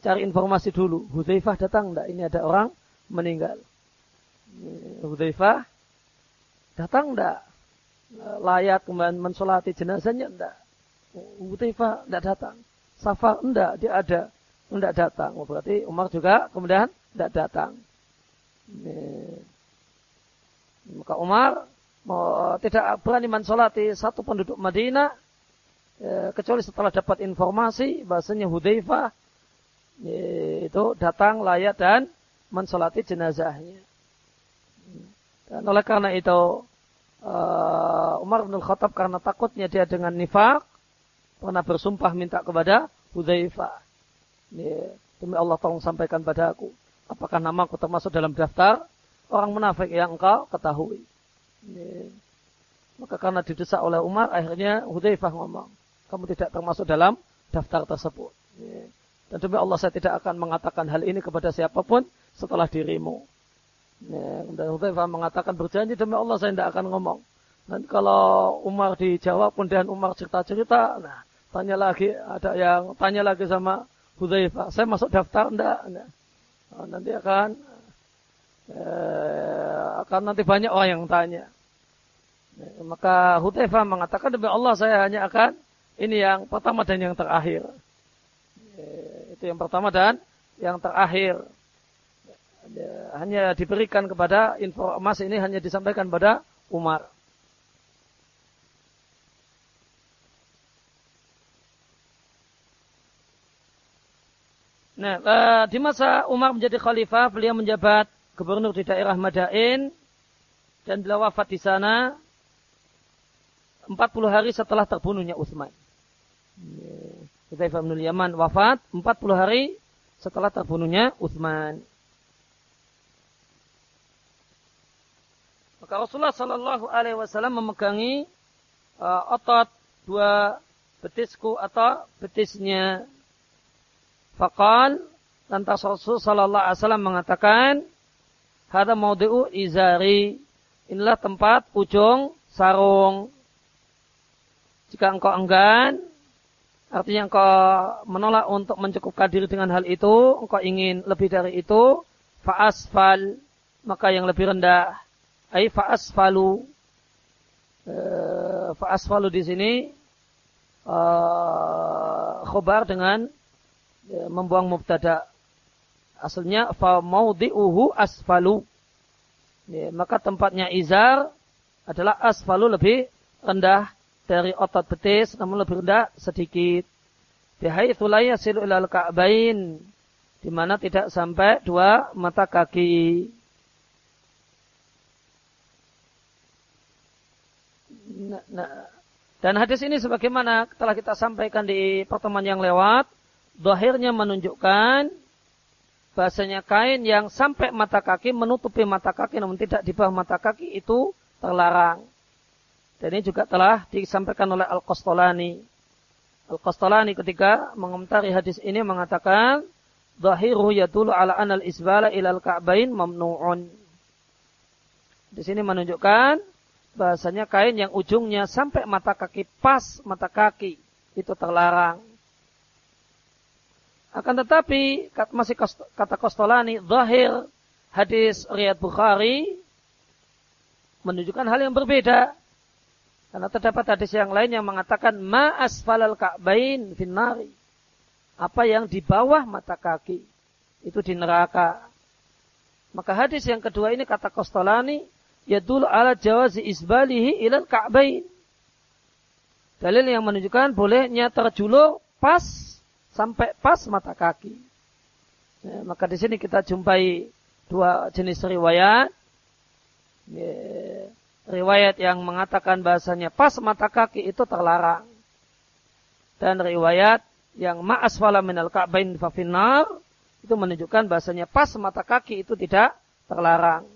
Speaker 1: cari informasi dulu. Hudzaifah datang enggak? Ini ada orang meninggal. Hudzaifah datang enggak? Layak mensolati jenazahnya enggak? Hudzaifah enggak datang. Safar enggak, dia ada. Enggak datang. Oh, berarti Umar juga kemudian enggak datang. Maka Umar tidak berani mensolati satu penduduk Madinah ya, kecuali setelah dapat informasi bahasanya Hudzaifah ya, itu datang layak dan mensolati jenazahnya. Dan oleh karena itu uh, Umar bin Khattab karena takutnya dia dengan nifak pernah bersumpah minta kepada Hudzaifah. Ya, demi Allah tolong sampaikan padaku apakah namaku termasuk dalam daftar orang munafik yang engkau ketahui. Maka karena didesak oleh Umar, akhirnya Hudzaifah ngomong, kamu tidak termasuk dalam daftar tersebut. Dan demi Allah saya tidak akan mengatakan hal ini kepada siapa pun setelah dirimu. Dan Hudzaifah mengatakan berjanji demi Allah saya tidak akan ngomong. Dan kalau Umar dijawab kemudian Umar cerita-cerita, nah tanya lagi ada yang tanya lagi sama Hudzaifah, saya masuk daftar enggak? enggak. Oh, nanti akan eh, akan nanti banyak orang yang tanya. Maka Hudzaifah mengatakan demi Allah saya hanya akan ini yang pertama dan yang terakhir. Itu yang pertama dan yang terakhir. Hanya diberikan kepada informasi ini hanya disampaikan pada Umar. Nah, eh, di masa Umar menjadi khalifah, beliau menjabat gubernur di daerah Madain dan beliau wafat di sana 40 hari setelah terbunuhnya Utsman. Hudzaifah bin Yaman wafat 40 hari setelah terbunuhnya Utsman. Maka Rasulullah Shallallahu Alaihi Wasallam memegangi uh, otot dua betisku atau betisnya. Fakal lantas Rasul Shallallahu Alaihi Wasallam mengatakan, "Hada maudi'u izari." Inilah tempat ujung sarung jika engkau enggan, artinya engkau menolak untuk mencukupkan diri dengan hal itu, engkau ingin lebih dari itu, fa'asfal, maka yang lebih rendah, ay fa'asfalu. E, fa'asfalu di sini e, khobar dengan membuang mubtada. Aslinya fa maudi'uhu asfalu. Ya, maka tempatnya izar adalah asfalu lebih rendah dari otot betis namun lebih rendah sedikit. Bihai la silu ilal ka'bain di mana tidak sampai dua mata kaki. Nah, nah. Dan hadis ini sebagaimana telah kita sampaikan di pertemuan yang lewat, dohirnya menunjukkan bahasanya kain yang sampai mata kaki menutupi mata kaki namun tidak di bawah mata kaki itu terlarang. Dan ini juga telah disampaikan oleh Al-Qastolani. Al-Qastolani ketika mengomentari hadis ini mengatakan, Zahiru yadulu ala anal isbala ilal ka'bain mamnu'un. Di sini menunjukkan bahasanya kain yang ujungnya sampai mata kaki pas mata kaki itu terlarang. Akan tetapi masih kata Kostolani, zahir hadis riat Bukhari menunjukkan hal yang berbeda. Karena terdapat hadis yang lain yang mengatakan ma asfalal ka'bain finnari. Apa yang di bawah mata kaki itu di neraka. Maka hadis yang kedua ini kata Kostolani yadul ala jawazi isbalihi ilal ka'bain. Dalil yang menunjukkan bolehnya terjulur pas sampai pas mata kaki. Ya, maka di sini kita jumpai dua jenis riwayat. Ya, riwayat yang mengatakan bahasanya pas mata kaki itu terlarang. Dan riwayat yang ma'asfala minal ka'bain fafinar itu menunjukkan bahasanya pas mata kaki itu tidak terlarang.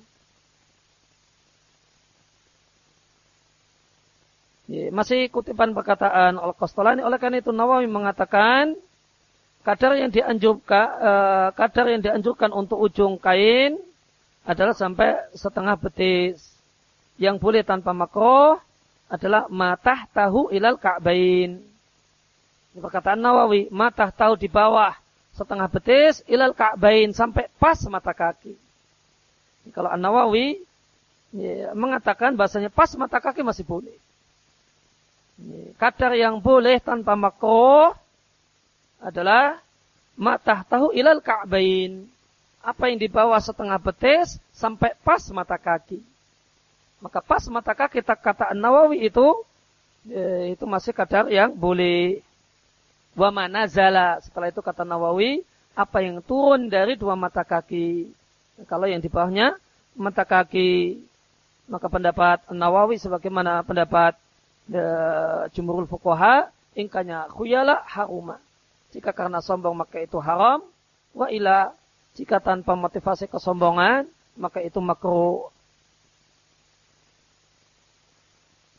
Speaker 1: Masih kutipan perkataan Al-Qastolani. Oleh karena itu Nawawi mengatakan kadar yang dianjurkan uh, kadar yang dianjurkan untuk ujung kain adalah sampai setengah betis. Yang boleh tanpa makroh adalah matah tahu ilal ka'bain. Ini perkataan Nawawi, matah tahu di bawah setengah betis ilal ka'bain sampai pas mata kaki. Kalau An-Nawawi ya, mengatakan bahasanya pas mata kaki masih boleh. Kadar yang boleh tanpa makroh adalah mata tahu ilal ka'bain. Apa yang di bawah setengah betis sampai pas mata kaki. Maka pas mata kaki tak kata An-Nawawi itu e, itu masih kadar yang boleh. Wa manazala. Setelah itu kata Nawawi, apa yang turun dari dua mata kaki. Kalau yang di bawahnya mata kaki, maka pendapat Nawawi sebagaimana pendapat jumhurul fuqaha ingkanya khuyala haruma. Jika karena sombong maka itu haram. Wa ila jika tanpa motivasi kesombongan maka itu makruh.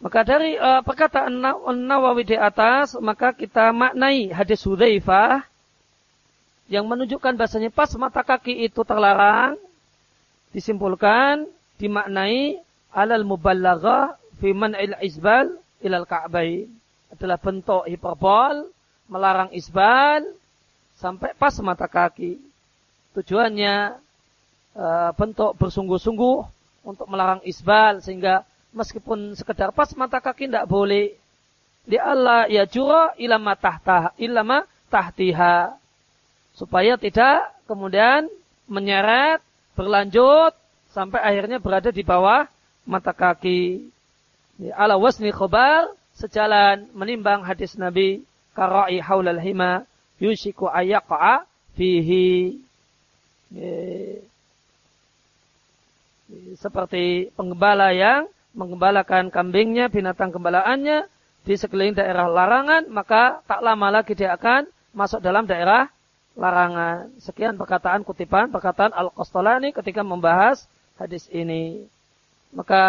Speaker 1: Maka dari uh, perkataan Nawawi di atas, maka kita maknai hadis Hudzaifah yang menunjukkan bahasanya pas mata kaki itu terlarang, disimpulkan, dimaknai alal muballaghah fi man'il izbal ilal ka'bain adalah bentuk hiperbol melarang isbal sampai pas mata kaki. Tujuannya e, bentuk bersungguh-sungguh untuk melarang isbal sehingga meskipun sekedar pas mata kaki tidak boleh. Di Allah ya jura ilama tahtah ilama tahtiha supaya tidak kemudian menyeret berlanjut sampai akhirnya berada di bawah mata kaki ala wasni khobar sejalan menimbang hadis Nabi karai haulal hima yusiku ayaqa'a fihi seperti penggembala yang menggembalakan kambingnya, binatang gembalaannya di sekeliling daerah larangan, maka tak lama lagi dia akan masuk dalam daerah larangan. Sekian perkataan kutipan, perkataan Al-Qastolani ketika membahas hadis ini. Maka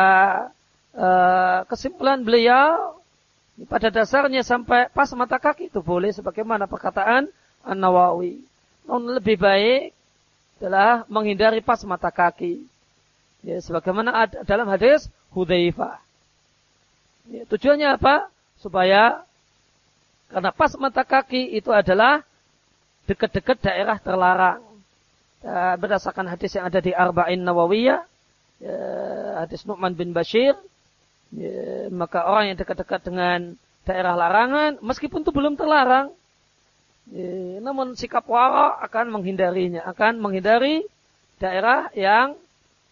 Speaker 1: Eh, kesimpulan beliau pada dasarnya sampai pas mata kaki itu boleh sebagaimana perkataan An-Nawawi. Namun lebih baik adalah menghindari pas mata kaki. Ya, sebagaimana ada dalam hadis Hudzaifah. Ya, tujuannya apa? Supaya karena pas mata kaki itu adalah dekat-dekat daerah terlarang. Ya, berdasarkan hadis yang ada di Arba'in Nawawiyah, ya, hadis Nu'man bin Bashir, ya, maka orang yang dekat-dekat dengan daerah larangan, meskipun itu belum terlarang, ya, namun sikap wara akan menghindarinya, akan menghindari daerah yang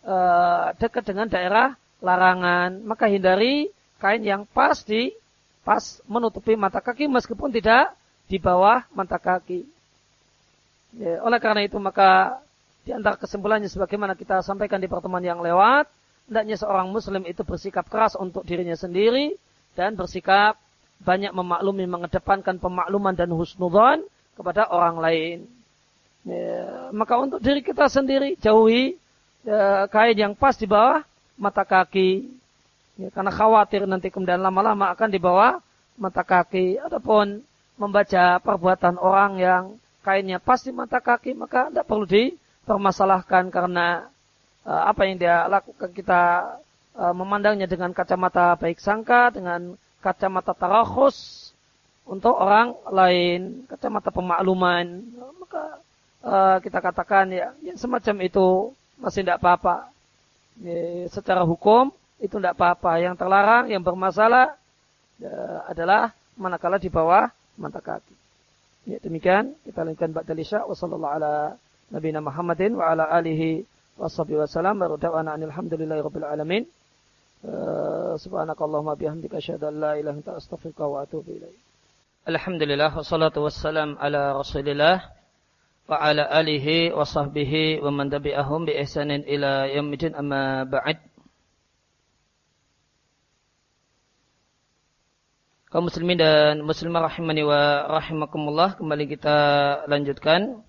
Speaker 1: uh, dekat dengan daerah larangan. Maka hindari kain yang pas di pas menutupi mata kaki meskipun tidak di bawah mata kaki. Ya, oleh karena itu maka di antara kesimpulannya sebagaimana kita sampaikan di pertemuan yang lewat, hendaknya seorang muslim itu bersikap keras untuk dirinya sendiri dan bersikap banyak memaklumi, mengedepankan pemakluman dan husnudzon kepada orang lain. Ya, maka untuk diri kita sendiri jauhi ya, kain yang pas di bawah mata kaki. Ya, karena khawatir nanti kemudian lama-lama akan di bawah mata kaki. Adapun membaca perbuatan orang yang kainnya pas di mata kaki maka tidak perlu dipermasalahkan karena apa yang dia lakukan kita uh, memandangnya dengan kacamata baik sangka, dengan kacamata tarakhus untuk orang lain, kacamata pemakluman, maka uh, kita katakan ya, ya semacam itu masih tidak apa-apa. Secara hukum itu tidak apa-apa. Yang terlarang, yang bermasalah adalah manakala di bawah mata kaki. Ya, demikian kita lanjutkan ba'da isya wa sallallahu ala Muhammadin wa ala alihi wa sahbihi wa da'wana alhamdulillahi rabbil alamin. Uh, subhanakallahumma bihamdika asyhadu an la ilaha illa astaghfiruka wa atubu ilaik. Alhamdulillah wassalatu wassalam ala Rasulillah wa ala alihi wa sahbihi wa man tabi'ahum bi ihsanin ila yaumil amma ba'd. kaum muslimin dan muslimah rahimani wa rahimakumullah kembali kita lanjutkan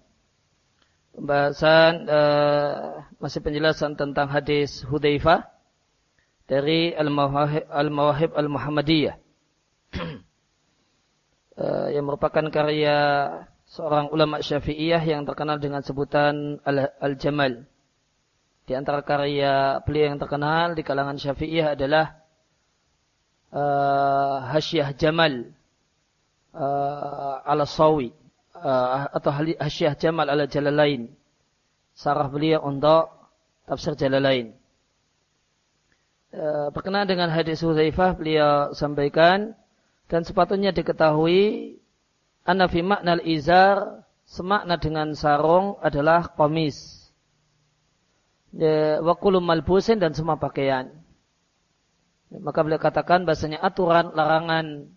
Speaker 1: pembahasan uh, masih penjelasan tentang hadis Hudzaifah dari Al-Mawahib Al-Muhammadiyah uh, yang merupakan karya seorang ulama Syafi'iyah yang terkenal dengan sebutan Al-Jamal. Di antara karya beliau yang terkenal di kalangan Syafi'iyah adalah uh, Hasyiah Jamal uh, ala Sawi uh, atau Hasyiah Jamal ala Jalalain. Sarah beliau untuk tafsir Jalalain. Uh, berkenaan dengan hadis Hudzaifah beliau sampaikan dan sepatutnya diketahui anna fi makna izar semakna dengan sarung adalah komis. Ya, wa malbusin dan semua pakaian. Maka beliau katakan bahasanya aturan larangan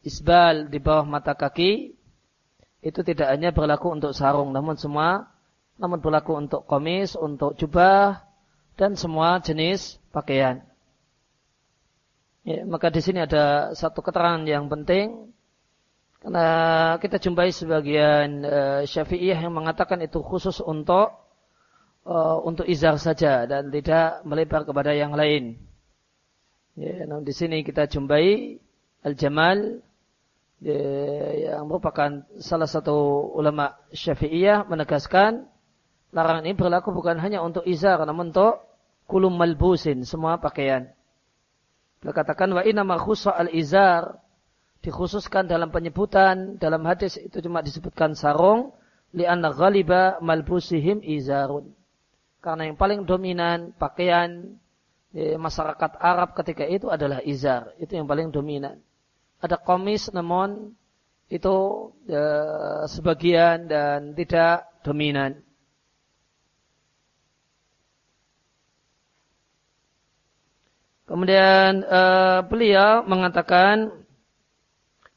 Speaker 1: isbal di bawah mata kaki itu tidak hanya berlaku untuk sarung namun semua namun berlaku untuk komis, untuk jubah dan semua jenis pakaian. Ya, maka di sini ada satu keterangan yang penting karena kita jumpai sebagian uh, Syafi'iyah yang mengatakan itu khusus untuk uh, untuk izar saja dan tidak melebar kepada yang lain. Ya, namun di sini kita jumpai Al-Jamal yang merupakan salah satu ulama Syafi'iyah menegaskan larangan ini berlaku bukan hanya untuk izar namun untuk kulum malbusin semua pakaian. Beliau katakan wa inna ma al-izar dikhususkan dalam penyebutan dalam hadis itu cuma disebutkan sarung li'anna ghaliba malbusihim izarun. Karena yang paling dominan pakaian masyarakat Arab ketika itu adalah izar. Itu yang paling dominan. Ada komis namun itu ya, sebagian dan tidak dominan. Kemudian uh, beliau mengatakan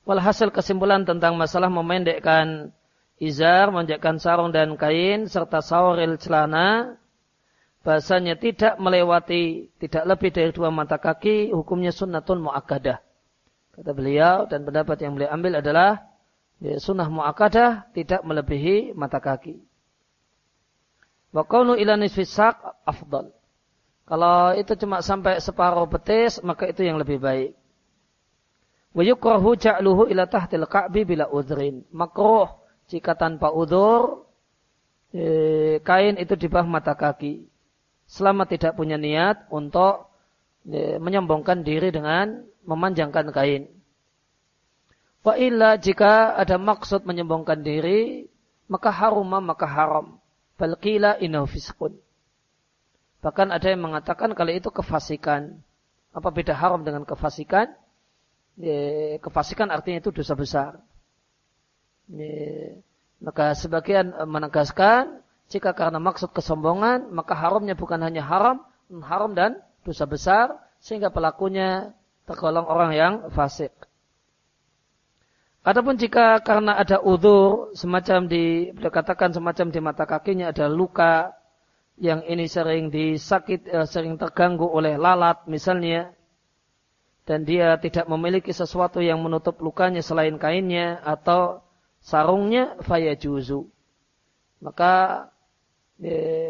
Speaker 1: walhasil kesimpulan tentang masalah memendekkan izar, menjadikan sarung dan kain serta sauril celana bahasanya tidak melewati tidak lebih dari dua mata kaki hukumnya sunnatun muakkadah kata beliau dan pendapat yang beliau ambil adalah ya, sunnah muakkadah tidak melebihi mata kaki. Wa kaunu ila afdal. Kalau itu cuma sampai separuh betis maka itu yang lebih baik. Wa yukrahu ja'luhu ila tahtil ka'bi bila udhrin. Makruh jika tanpa udur eh, kain itu di bawah mata kaki. Selama tidak punya niat untuk e, menyombongkan diri dengan memanjangkan kain. Wa illa jika ada maksud menyombongkan diri, maka harum maka haram. Balqila innahu fiskun. Bahkan ada yang mengatakan kalau itu kefasikan. Apa beda haram dengan kefasikan? E, kefasikan artinya itu dosa besar. E, maka sebagian menegaskan jika karena maksud kesombongan, maka haramnya bukan hanya haram, haram dan dosa besar, sehingga pelakunya tergolong orang yang fasik. Adapun jika karena ada udur, semacam di, dikatakan semacam di mata kakinya ada luka, yang ini sering disakit, eh, sering terganggu oleh lalat misalnya, dan dia tidak memiliki sesuatu yang menutup lukanya selain kainnya atau sarungnya, fayajuzu. Maka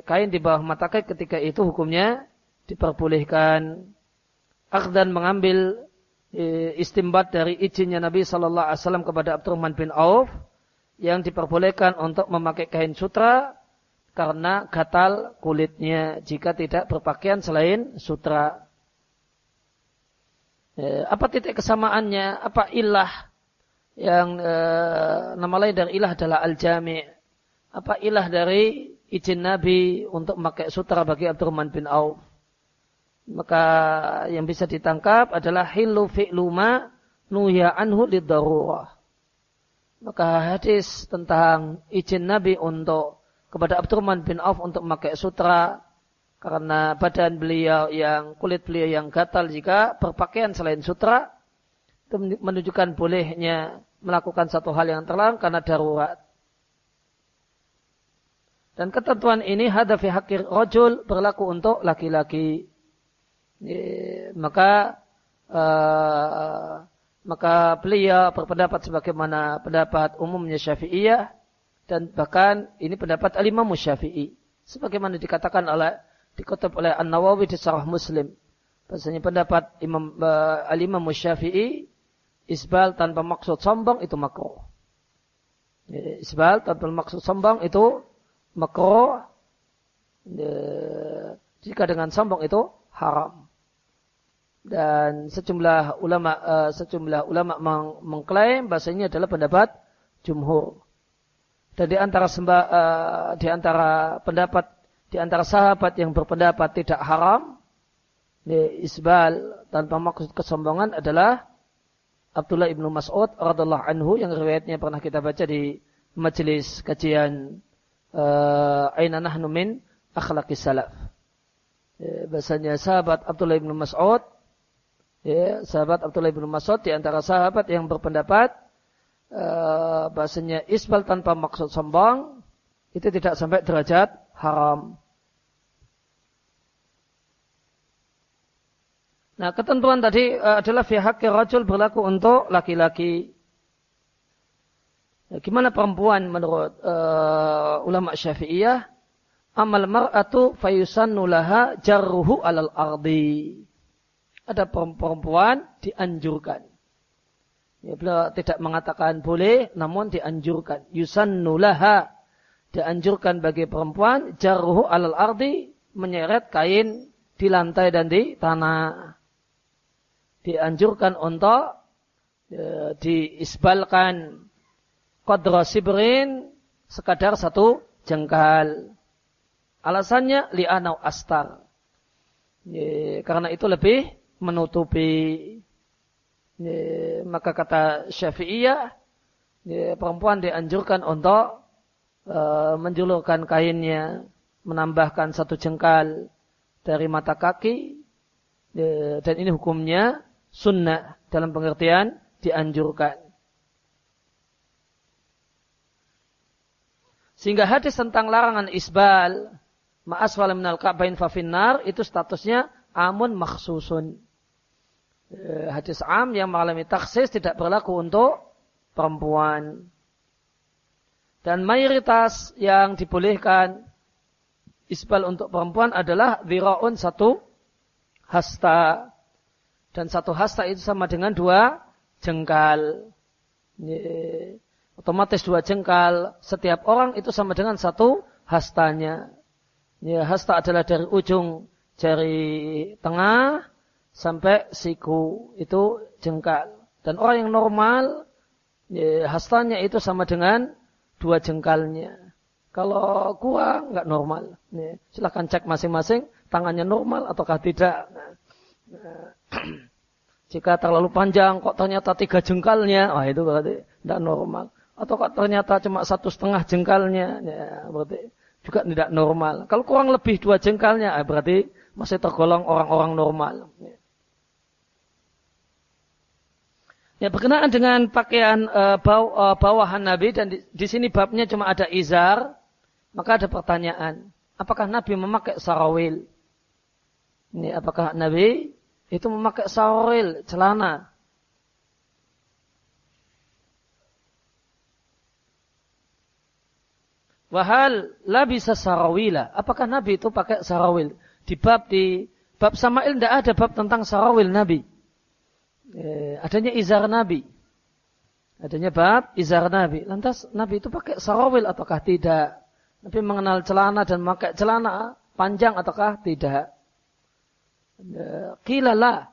Speaker 1: kain di bawah mata kaki ketika itu hukumnya diperbolehkan dan mengambil istimbat dari izinnya Nabi Shallallahu Alaihi Wasallam kepada Abdurrahman bin Auf yang diperbolehkan untuk memakai kain sutra karena gatal kulitnya jika tidak berpakaian selain sutra. Apa titik kesamaannya? Apa ilah yang e, nama lain dari ilah adalah al-jami' apa ilah dari izin Nabi untuk memakai sutra bagi Abdurrahman bin Auf maka yang bisa ditangkap adalah hilu fi'luma nuhya anhu lidarurah maka hadis tentang izin Nabi untuk kepada Abdurrahman bin Auf untuk memakai sutra karena badan beliau yang kulit beliau yang gatal jika berpakaian selain sutra itu menunjukkan bolehnya melakukan satu hal yang terlarang karena darurat. Dan ketentuan ini hadafi hakir rojul berlaku untuk laki-laki. Maka uh, maka beliau berpendapat sebagaimana pendapat umumnya Syafi'iyah dan bahkan ini pendapat Al-Imam Syafi'i sebagaimana dikatakan oleh dikutip oleh An-Nawawi di Sarah Muslim. Bahasanya pendapat Imam uh, Al-Imam Syafi'i isbal tanpa maksud sombong itu makruh. Isbal tanpa maksud sombong itu makruh. Jika dengan sombong itu haram. Dan sejumlah ulama uh, sejumlah ulama meng mengklaim bahasanya adalah pendapat jumhur. Dan di antara sembah, uh, di antara pendapat di antara sahabat yang berpendapat tidak haram isbal tanpa maksud kesombongan adalah Abdullah ibnu Mas'ud radhiallahu anhu yang riwayatnya pernah kita baca di majelis kajian uh, Aina nahnu min akhlaqi salaf. Ya, bahasanya sahabat Abdullah ibnu Mas'ud ya, sahabat Abdullah ibnu Mas'ud di antara sahabat yang berpendapat uh, bahasanya isbal tanpa maksud sombong itu tidak sampai derajat haram. Nah, ketentuan tadi uh, adalah fi haqqi rajul berlaku untuk laki-laki. Ya, gimana perempuan menurut uh, ulama Syafi'iyah? Amal mar'atu fayusannu laha jarruhu alal ardi. Ada perempuan dianjurkan. Ya, beliau tidak mengatakan boleh, namun dianjurkan. Yusannu laha. Dianjurkan bagi perempuan jarruhu alal ardi menyeret kain di lantai dan di tanah dianjurkan untuk e, diisbalkan kodro sibrin sekadar satu jengkal. Alasannya li'anau astar. E, karena itu lebih menutupi. E, maka kata syafi'iyah, e, perempuan dianjurkan untuk e, menjulurkan kainnya, menambahkan satu jengkal dari mata kaki, e, dan ini hukumnya sunnah dalam pengertian dianjurkan. Sehingga hadis tentang larangan isbal ma'asfal minal ka'bain fafinnar itu statusnya amun makhsusun. Eh, hadis am yang mengalami taksis tidak berlaku untuk perempuan. Dan mayoritas yang dibolehkan isbal untuk perempuan adalah dhira'un satu hasta dan satu hasta itu sama dengan dua jengkal. Ini, otomatis dua jengkal. Setiap orang itu sama dengan satu hastanya. Ya, hasta adalah dari ujung jari tengah sampai siku itu jengkal. Dan orang yang normal ya, hastanya itu sama dengan dua jengkalnya. Kalau kurang nggak normal. Ya, silahkan cek masing-masing tangannya normal ataukah tidak. Nah, nah Jika terlalu panjang, kok ternyata tiga jengkalnya, wah itu berarti tidak normal. Atau kok ternyata cuma satu setengah jengkalnya, ya, berarti juga tidak normal. Kalau kurang lebih dua jengkalnya, eh, berarti masih tergolong orang-orang normal. Ya. Ya berkenaan dengan pakaian uh, baw, uh, bawahan Nabi dan di, di sini babnya cuma ada izar, maka ada pertanyaan, apakah Nabi memakai sarawil? Ini apakah Nabi itu memakai sauril, celana. Wahal bisa sarawila. Apakah Nabi itu pakai sarawil? Di bab di bab Samail tidak ada bab tentang sarawil Nabi. Eh, adanya izar Nabi. Adanya bab izar Nabi. Lantas Nabi itu pakai sarawil ataukah tidak? Nabi mengenal celana dan memakai celana panjang ataukah tidak? Kilalah.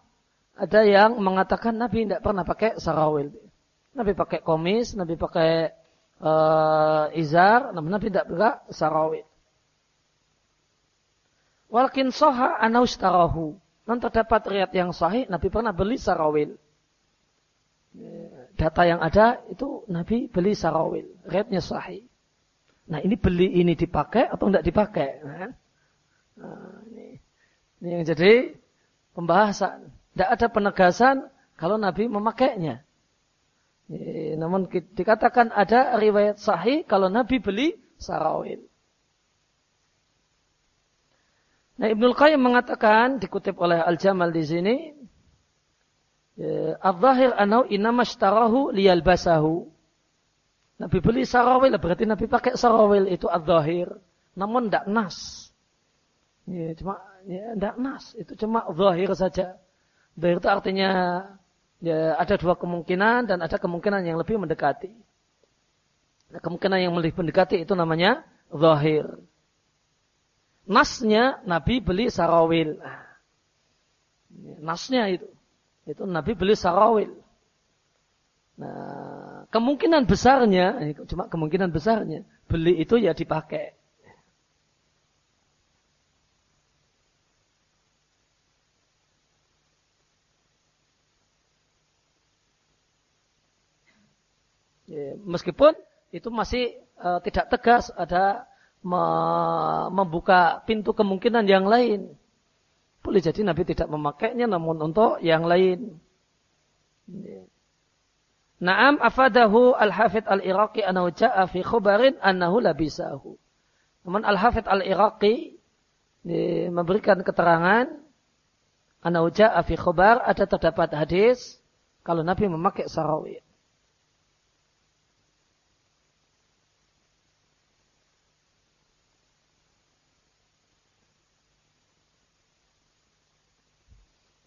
Speaker 1: Ada yang mengatakan Nabi tidak pernah pakai sarawil. Nabi pakai komis, Nabi pakai uh, izar, namun Nabi tidak pakai sarawil. Walakin soha anaustarahu. Dan terdapat riat yang sahih, Nabi pernah beli sarawil. Data yang ada itu Nabi beli sarawil. Riatnya sahih. Nah ini beli ini dipakai atau tidak dipakai? Nah, nah, ini, ini yang jadi pembahasan. Tidak ada penegasan kalau Nabi memakainya. Namun dikatakan ada riwayat sahih kalau Nabi beli sarawil. Nah Ibnul Qayyim mengatakan dikutip oleh Al-Jamal di sini Al-Zahir anau inamashtarahu liyalbasahu. Nabi beli sarawil berarti Nabi pakai sarawil itu al-zahir. Namun tidak nas. Ya, cuma ya, tidak nas. Itu cuma zahir saja. Zahir itu artinya ya, ada dua kemungkinan dan ada kemungkinan yang lebih mendekati. Nah, kemungkinan yang lebih mendekati itu namanya zahir. Nasnya Nabi beli sarawil. Nasnya itu. Itu Nabi beli sarawil. Nah, kemungkinan besarnya, cuma kemungkinan besarnya, beli itu ya dipakai. Ya, meskipun itu masih uh, tidak tegas ada membuka pintu kemungkinan yang lain. Boleh jadi Nabi tidak memakainya namun untuk yang lain. Naam afadahu al-hafidh al-Iraqi anahu ja'a fi khubarin annahu labisahu. Namun al-hafidh al-Iraqi memberikan keterangan anahu ja'a fi khubar ada terdapat hadis kalau Nabi memakai sarawih.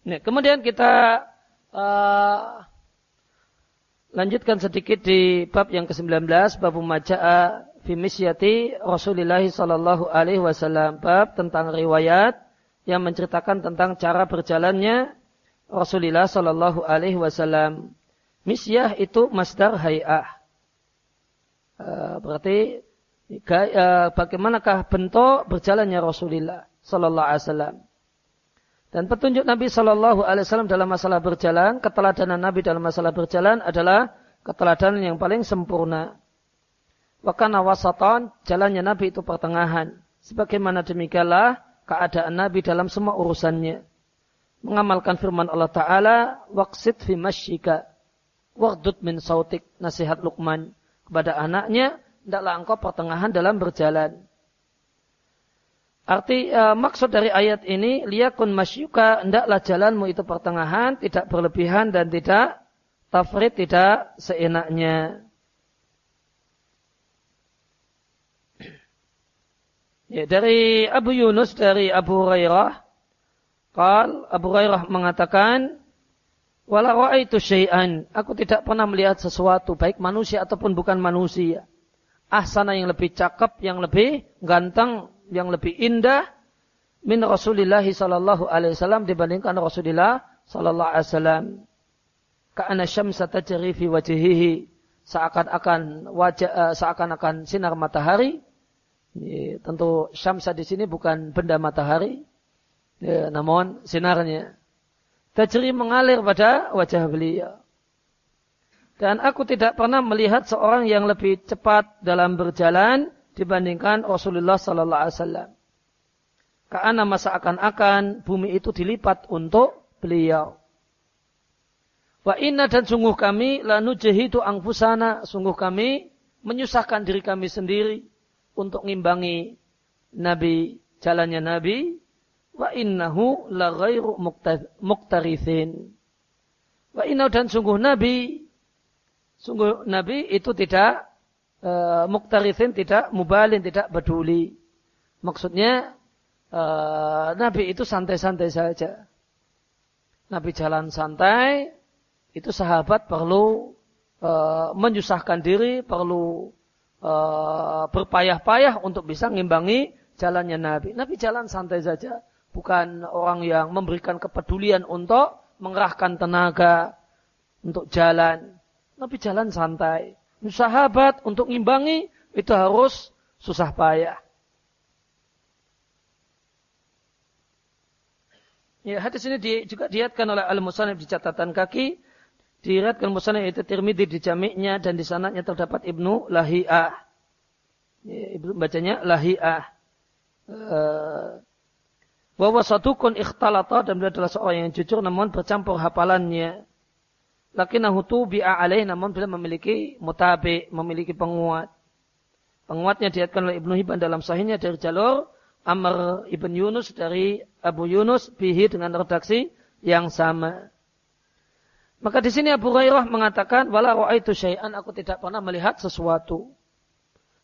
Speaker 1: Nah, kemudian kita uh, lanjutkan sedikit di bab yang ke-19, bab maja'a fi misyati Rasulullah sallallahu alaihi wasallam, bab tentang riwayat yang menceritakan tentang cara berjalannya Rasulullah sallallahu alaihi wasallam. Misyah itu masdar hay'ah. Uh, berarti uh, bagaimanakah bentuk berjalannya Rasulullah sallallahu alaihi wasallam? Dan petunjuk Nabi Shallallahu Alaihi Wasallam dalam masalah berjalan, keteladanan Nabi dalam masalah berjalan adalah keteladanan yang paling sempurna. Wakana wasatan, jalannya Nabi itu pertengahan. Sebagaimana demikianlah keadaan Nabi dalam semua urusannya. Mengamalkan firman Allah Ta'ala, Waqsid fi masyika, waqdud min sautik, nasihat Luqman kepada anaknya, tidaklah engkau pertengahan dalam berjalan. Arti e, maksud dari ayat ini liyakun masyuka hendaklah jalanmu itu pertengahan, tidak berlebihan dan tidak tafrid, tidak seenaknya. Ya, dari Abu Yunus dari Abu Hurairah, Qal Abu Hurairah mengatakan, "Wala ra'aitu syai'an." Aku tidak pernah melihat sesuatu baik manusia ataupun bukan manusia. Ahsana yang lebih cakep, yang lebih ganteng yang lebih indah min Rasulullah sallallahu alaihi wasallam dibandingkan Rasulullah sallallahu alaihi wasallam. Ka'ana syamsa tajri fi wajhihi seakan-akan wajah uh, seakan-akan sinar matahari. Tentu syamsa di sini bukan benda matahari, ya, namun sinarnya. Tajri mengalir pada wajah beliau. Dan aku tidak pernah melihat seorang yang lebih cepat dalam berjalan dibandingkan Rasulullah Sallallahu Alaihi Wasallam. Karena masa akan-akan bumi itu dilipat untuk beliau. Wa inna dan sungguh kami lanu jahidu angfusana sungguh kami menyusahkan diri kami sendiri untuk ngimbangi Nabi jalannya Nabi wa innahu la ghairu muktarithin. Wa inna dan sungguh Nabi sungguh Nabi itu tidak e, muktarithin tidak mubalin, tidak peduli. Maksudnya e, Nabi itu santai-santai saja. Nabi jalan santai, itu sahabat perlu e, menyusahkan diri, perlu e, berpayah-payah untuk bisa ngimbangi jalannya Nabi. Nabi jalan santai saja, bukan orang yang memberikan kepedulian untuk mengerahkan tenaga untuk jalan. Nabi jalan santai. Sahabat untuk ngimbangi itu harus susah payah. Ya, hadis ini di, juga diatkan oleh Al-Musanib di catatan kaki. Diriatkan Musanib itu Tirmidhi di jamiknya dan di sananya terdapat Ibnu Lahiyah. Ya, Ibnu bacanya Lahiyah. Uh, bahwa satu kun ikhtalata dan beliau adalah seorang yang jujur namun bercampur hafalannya. Lakinahu bi'a alaih namun beliau memiliki mutabi, memiliki penguat. Penguatnya diatkan oleh Ibnu Hibban dalam sahihnya dari jalur Amr ibn Yunus dari Abu Yunus bihi dengan redaksi yang sama. Maka di sini Abu Hurairah mengatakan wala itu syai'an aku tidak pernah melihat sesuatu.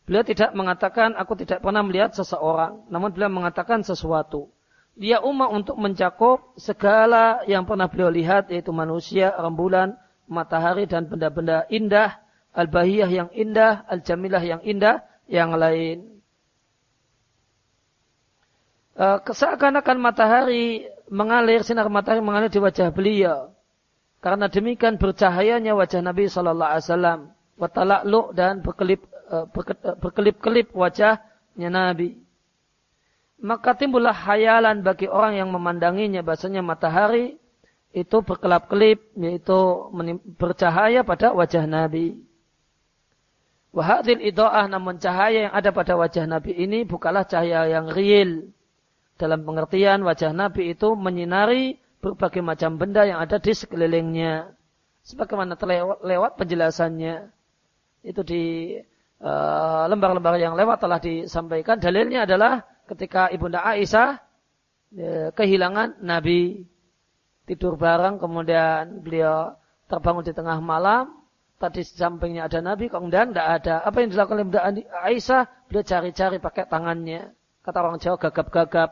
Speaker 1: Beliau tidak mengatakan aku tidak pernah melihat seseorang, namun beliau mengatakan sesuatu dia umat untuk mencakup segala yang pernah beliau lihat yaitu manusia, rembulan, matahari dan benda-benda indah, al-bahiyah yang indah, al-jamilah yang indah, yang lain. Uh, Seakan-akan matahari mengalir, sinar matahari mengalir di wajah beliau. Karena demikian bercahayanya wajah Nabi Shallallahu Alaihi Wasallam, watalak dan berkelip uh, berkelip-kelip wajahnya Nabi maka timbullah hayalan bagi orang yang memandanginya bahasanya matahari itu berkelap-kelip yaitu bercahaya pada wajah Nabi. Wahadil idoah namun cahaya yang ada pada wajah Nabi ini bukanlah cahaya yang real. Dalam pengertian wajah Nabi itu menyinari berbagai macam benda yang ada di sekelilingnya. Sebagaimana terlewat penjelasannya. Itu di eh, lembar-lembar uh, yang lewat telah disampaikan. Dalilnya adalah ketika Ibunda Aisyah ya, kehilangan Nabi tidur bareng kemudian beliau terbangun di tengah malam. Tadi di sampingnya ada Nabi kemudian tidak ada. Apa yang dilakukan oleh Aisyah? Beliau cari-cari pakai tangannya. Kata orang Jawa gagap-gagap.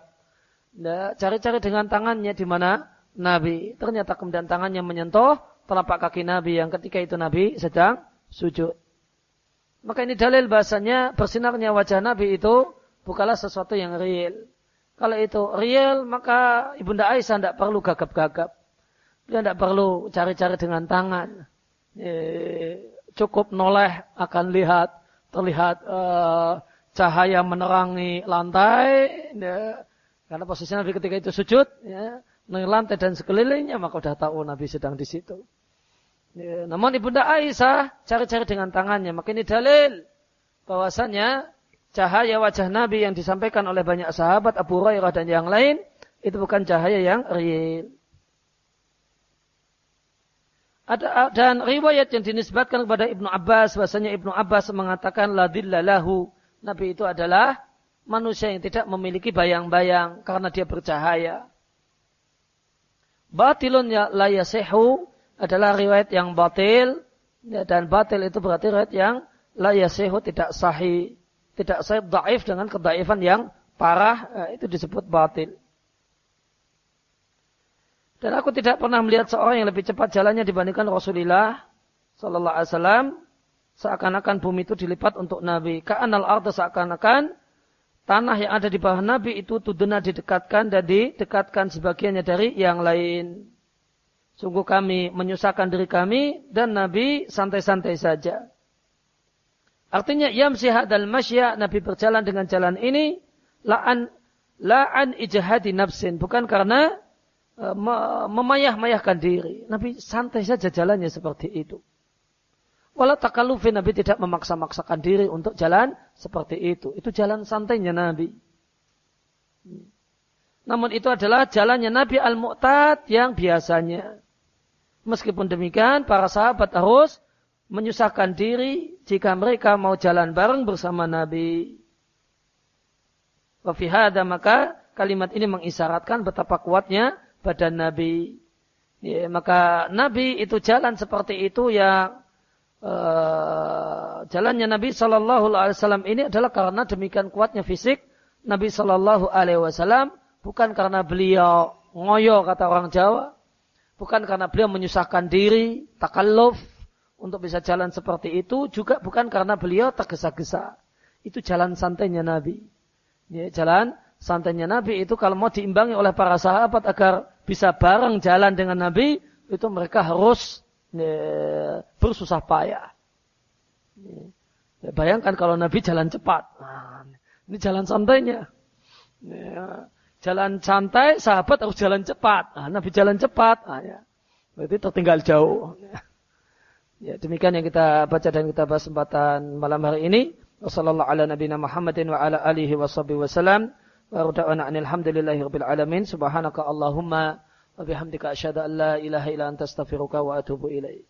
Speaker 1: Ya, cari-cari dengan tangannya di mana? Nabi. Ternyata kemudian tangannya menyentuh telapak kaki Nabi. Yang ketika itu Nabi sedang sujud. Maka ini dalil bahasanya bersinarnya wajah Nabi itu bukanlah sesuatu yang real. Kalau itu real, maka Ibunda Aisyah tidak perlu gagap-gagap. Dia tidak perlu cari-cari dengan tangan. Cukup noleh akan lihat, terlihat e, cahaya menerangi lantai. Karena posisi Nabi ketika itu sujud, ya, lantai dan sekelilingnya, maka sudah tahu Nabi sedang di situ. Namun Ibunda Aisyah cari-cari dengan tangannya. Maka ini dalil bahwasanya cahaya wajah Nabi yang disampaikan oleh banyak sahabat Abu Hurairah dan yang lain itu bukan cahaya yang real. Ada dan riwayat yang dinisbatkan kepada Ibnu Abbas bahasanya Ibnu Abbas mengatakan ladillahu Nabi itu adalah manusia yang tidak memiliki bayang-bayang karena dia bercahaya. Batilun ya la yasehu adalah riwayat yang batil ya, dan batil itu berarti riwayat yang la yasehu tidak sahih tidak saya daif dengan kedaifan yang parah eh, itu disebut batil. Dan aku tidak pernah melihat seorang yang lebih cepat jalannya dibandingkan Rasulullah Sallallahu Alaihi Wasallam. Seakan-akan bumi itu dilipat untuk Nabi. Ka'anal arda seakan-akan tanah yang ada di bawah Nabi itu tuduna didekatkan dan didekatkan sebagiannya dari yang lain. Sungguh kami menyusahkan diri kami dan Nabi santai-santai saja. Artinya yamsi hadal masya Nabi berjalan dengan jalan ini la'an la'an ijhadi nafsin bukan karena uh, memayah-mayahkan diri. Nabi santai saja jalannya seperti itu. Walau takalufin Nabi tidak memaksa-maksakan diri untuk jalan seperti itu. Itu jalan santainya Nabi. Namun itu adalah jalannya Nabi al-Mu'tad yang biasanya. Meskipun demikian, para sahabat harus menyusahkan diri jika mereka mau jalan bareng bersama Nabi. Wafihada maka kalimat ini mengisyaratkan betapa kuatnya badan Nabi. Ya, maka Nabi itu jalan seperti itu yang uh, jalannya Nabi Shallallahu Alaihi Wasallam ini adalah karena demikian kuatnya fisik Nabi Shallallahu Alaihi Wasallam bukan karena beliau ngoyo kata orang Jawa, bukan karena beliau menyusahkan diri, takalluf, untuk bisa jalan seperti itu juga bukan karena beliau tergesa-gesa. Itu jalan santainya Nabi. Ya, jalan santainya Nabi itu kalau mau diimbangi oleh para sahabat agar bisa bareng jalan dengan Nabi, itu mereka harus bersusah payah. Ya, bayangkan kalau Nabi jalan cepat. Nah, ini jalan santainya. Ya, jalan santai, sahabat harus jalan cepat. Nah, Nabi jalan cepat. Nah, ya. Berarti tertinggal jauh. Ya, demikian yang kita baca dan kita bahas kesempatan malam hari ini. Wassalamualaikum ala nabiyina Muhammadin wa ala alihi wa sahbihi wa salam. Wa ruda'ana alhamdulillahi rabbil alamin. Subhanaka Allahumma wa bihamdika asyhadu an la ilaha illa anta astaghfiruka wa atubu ilaik.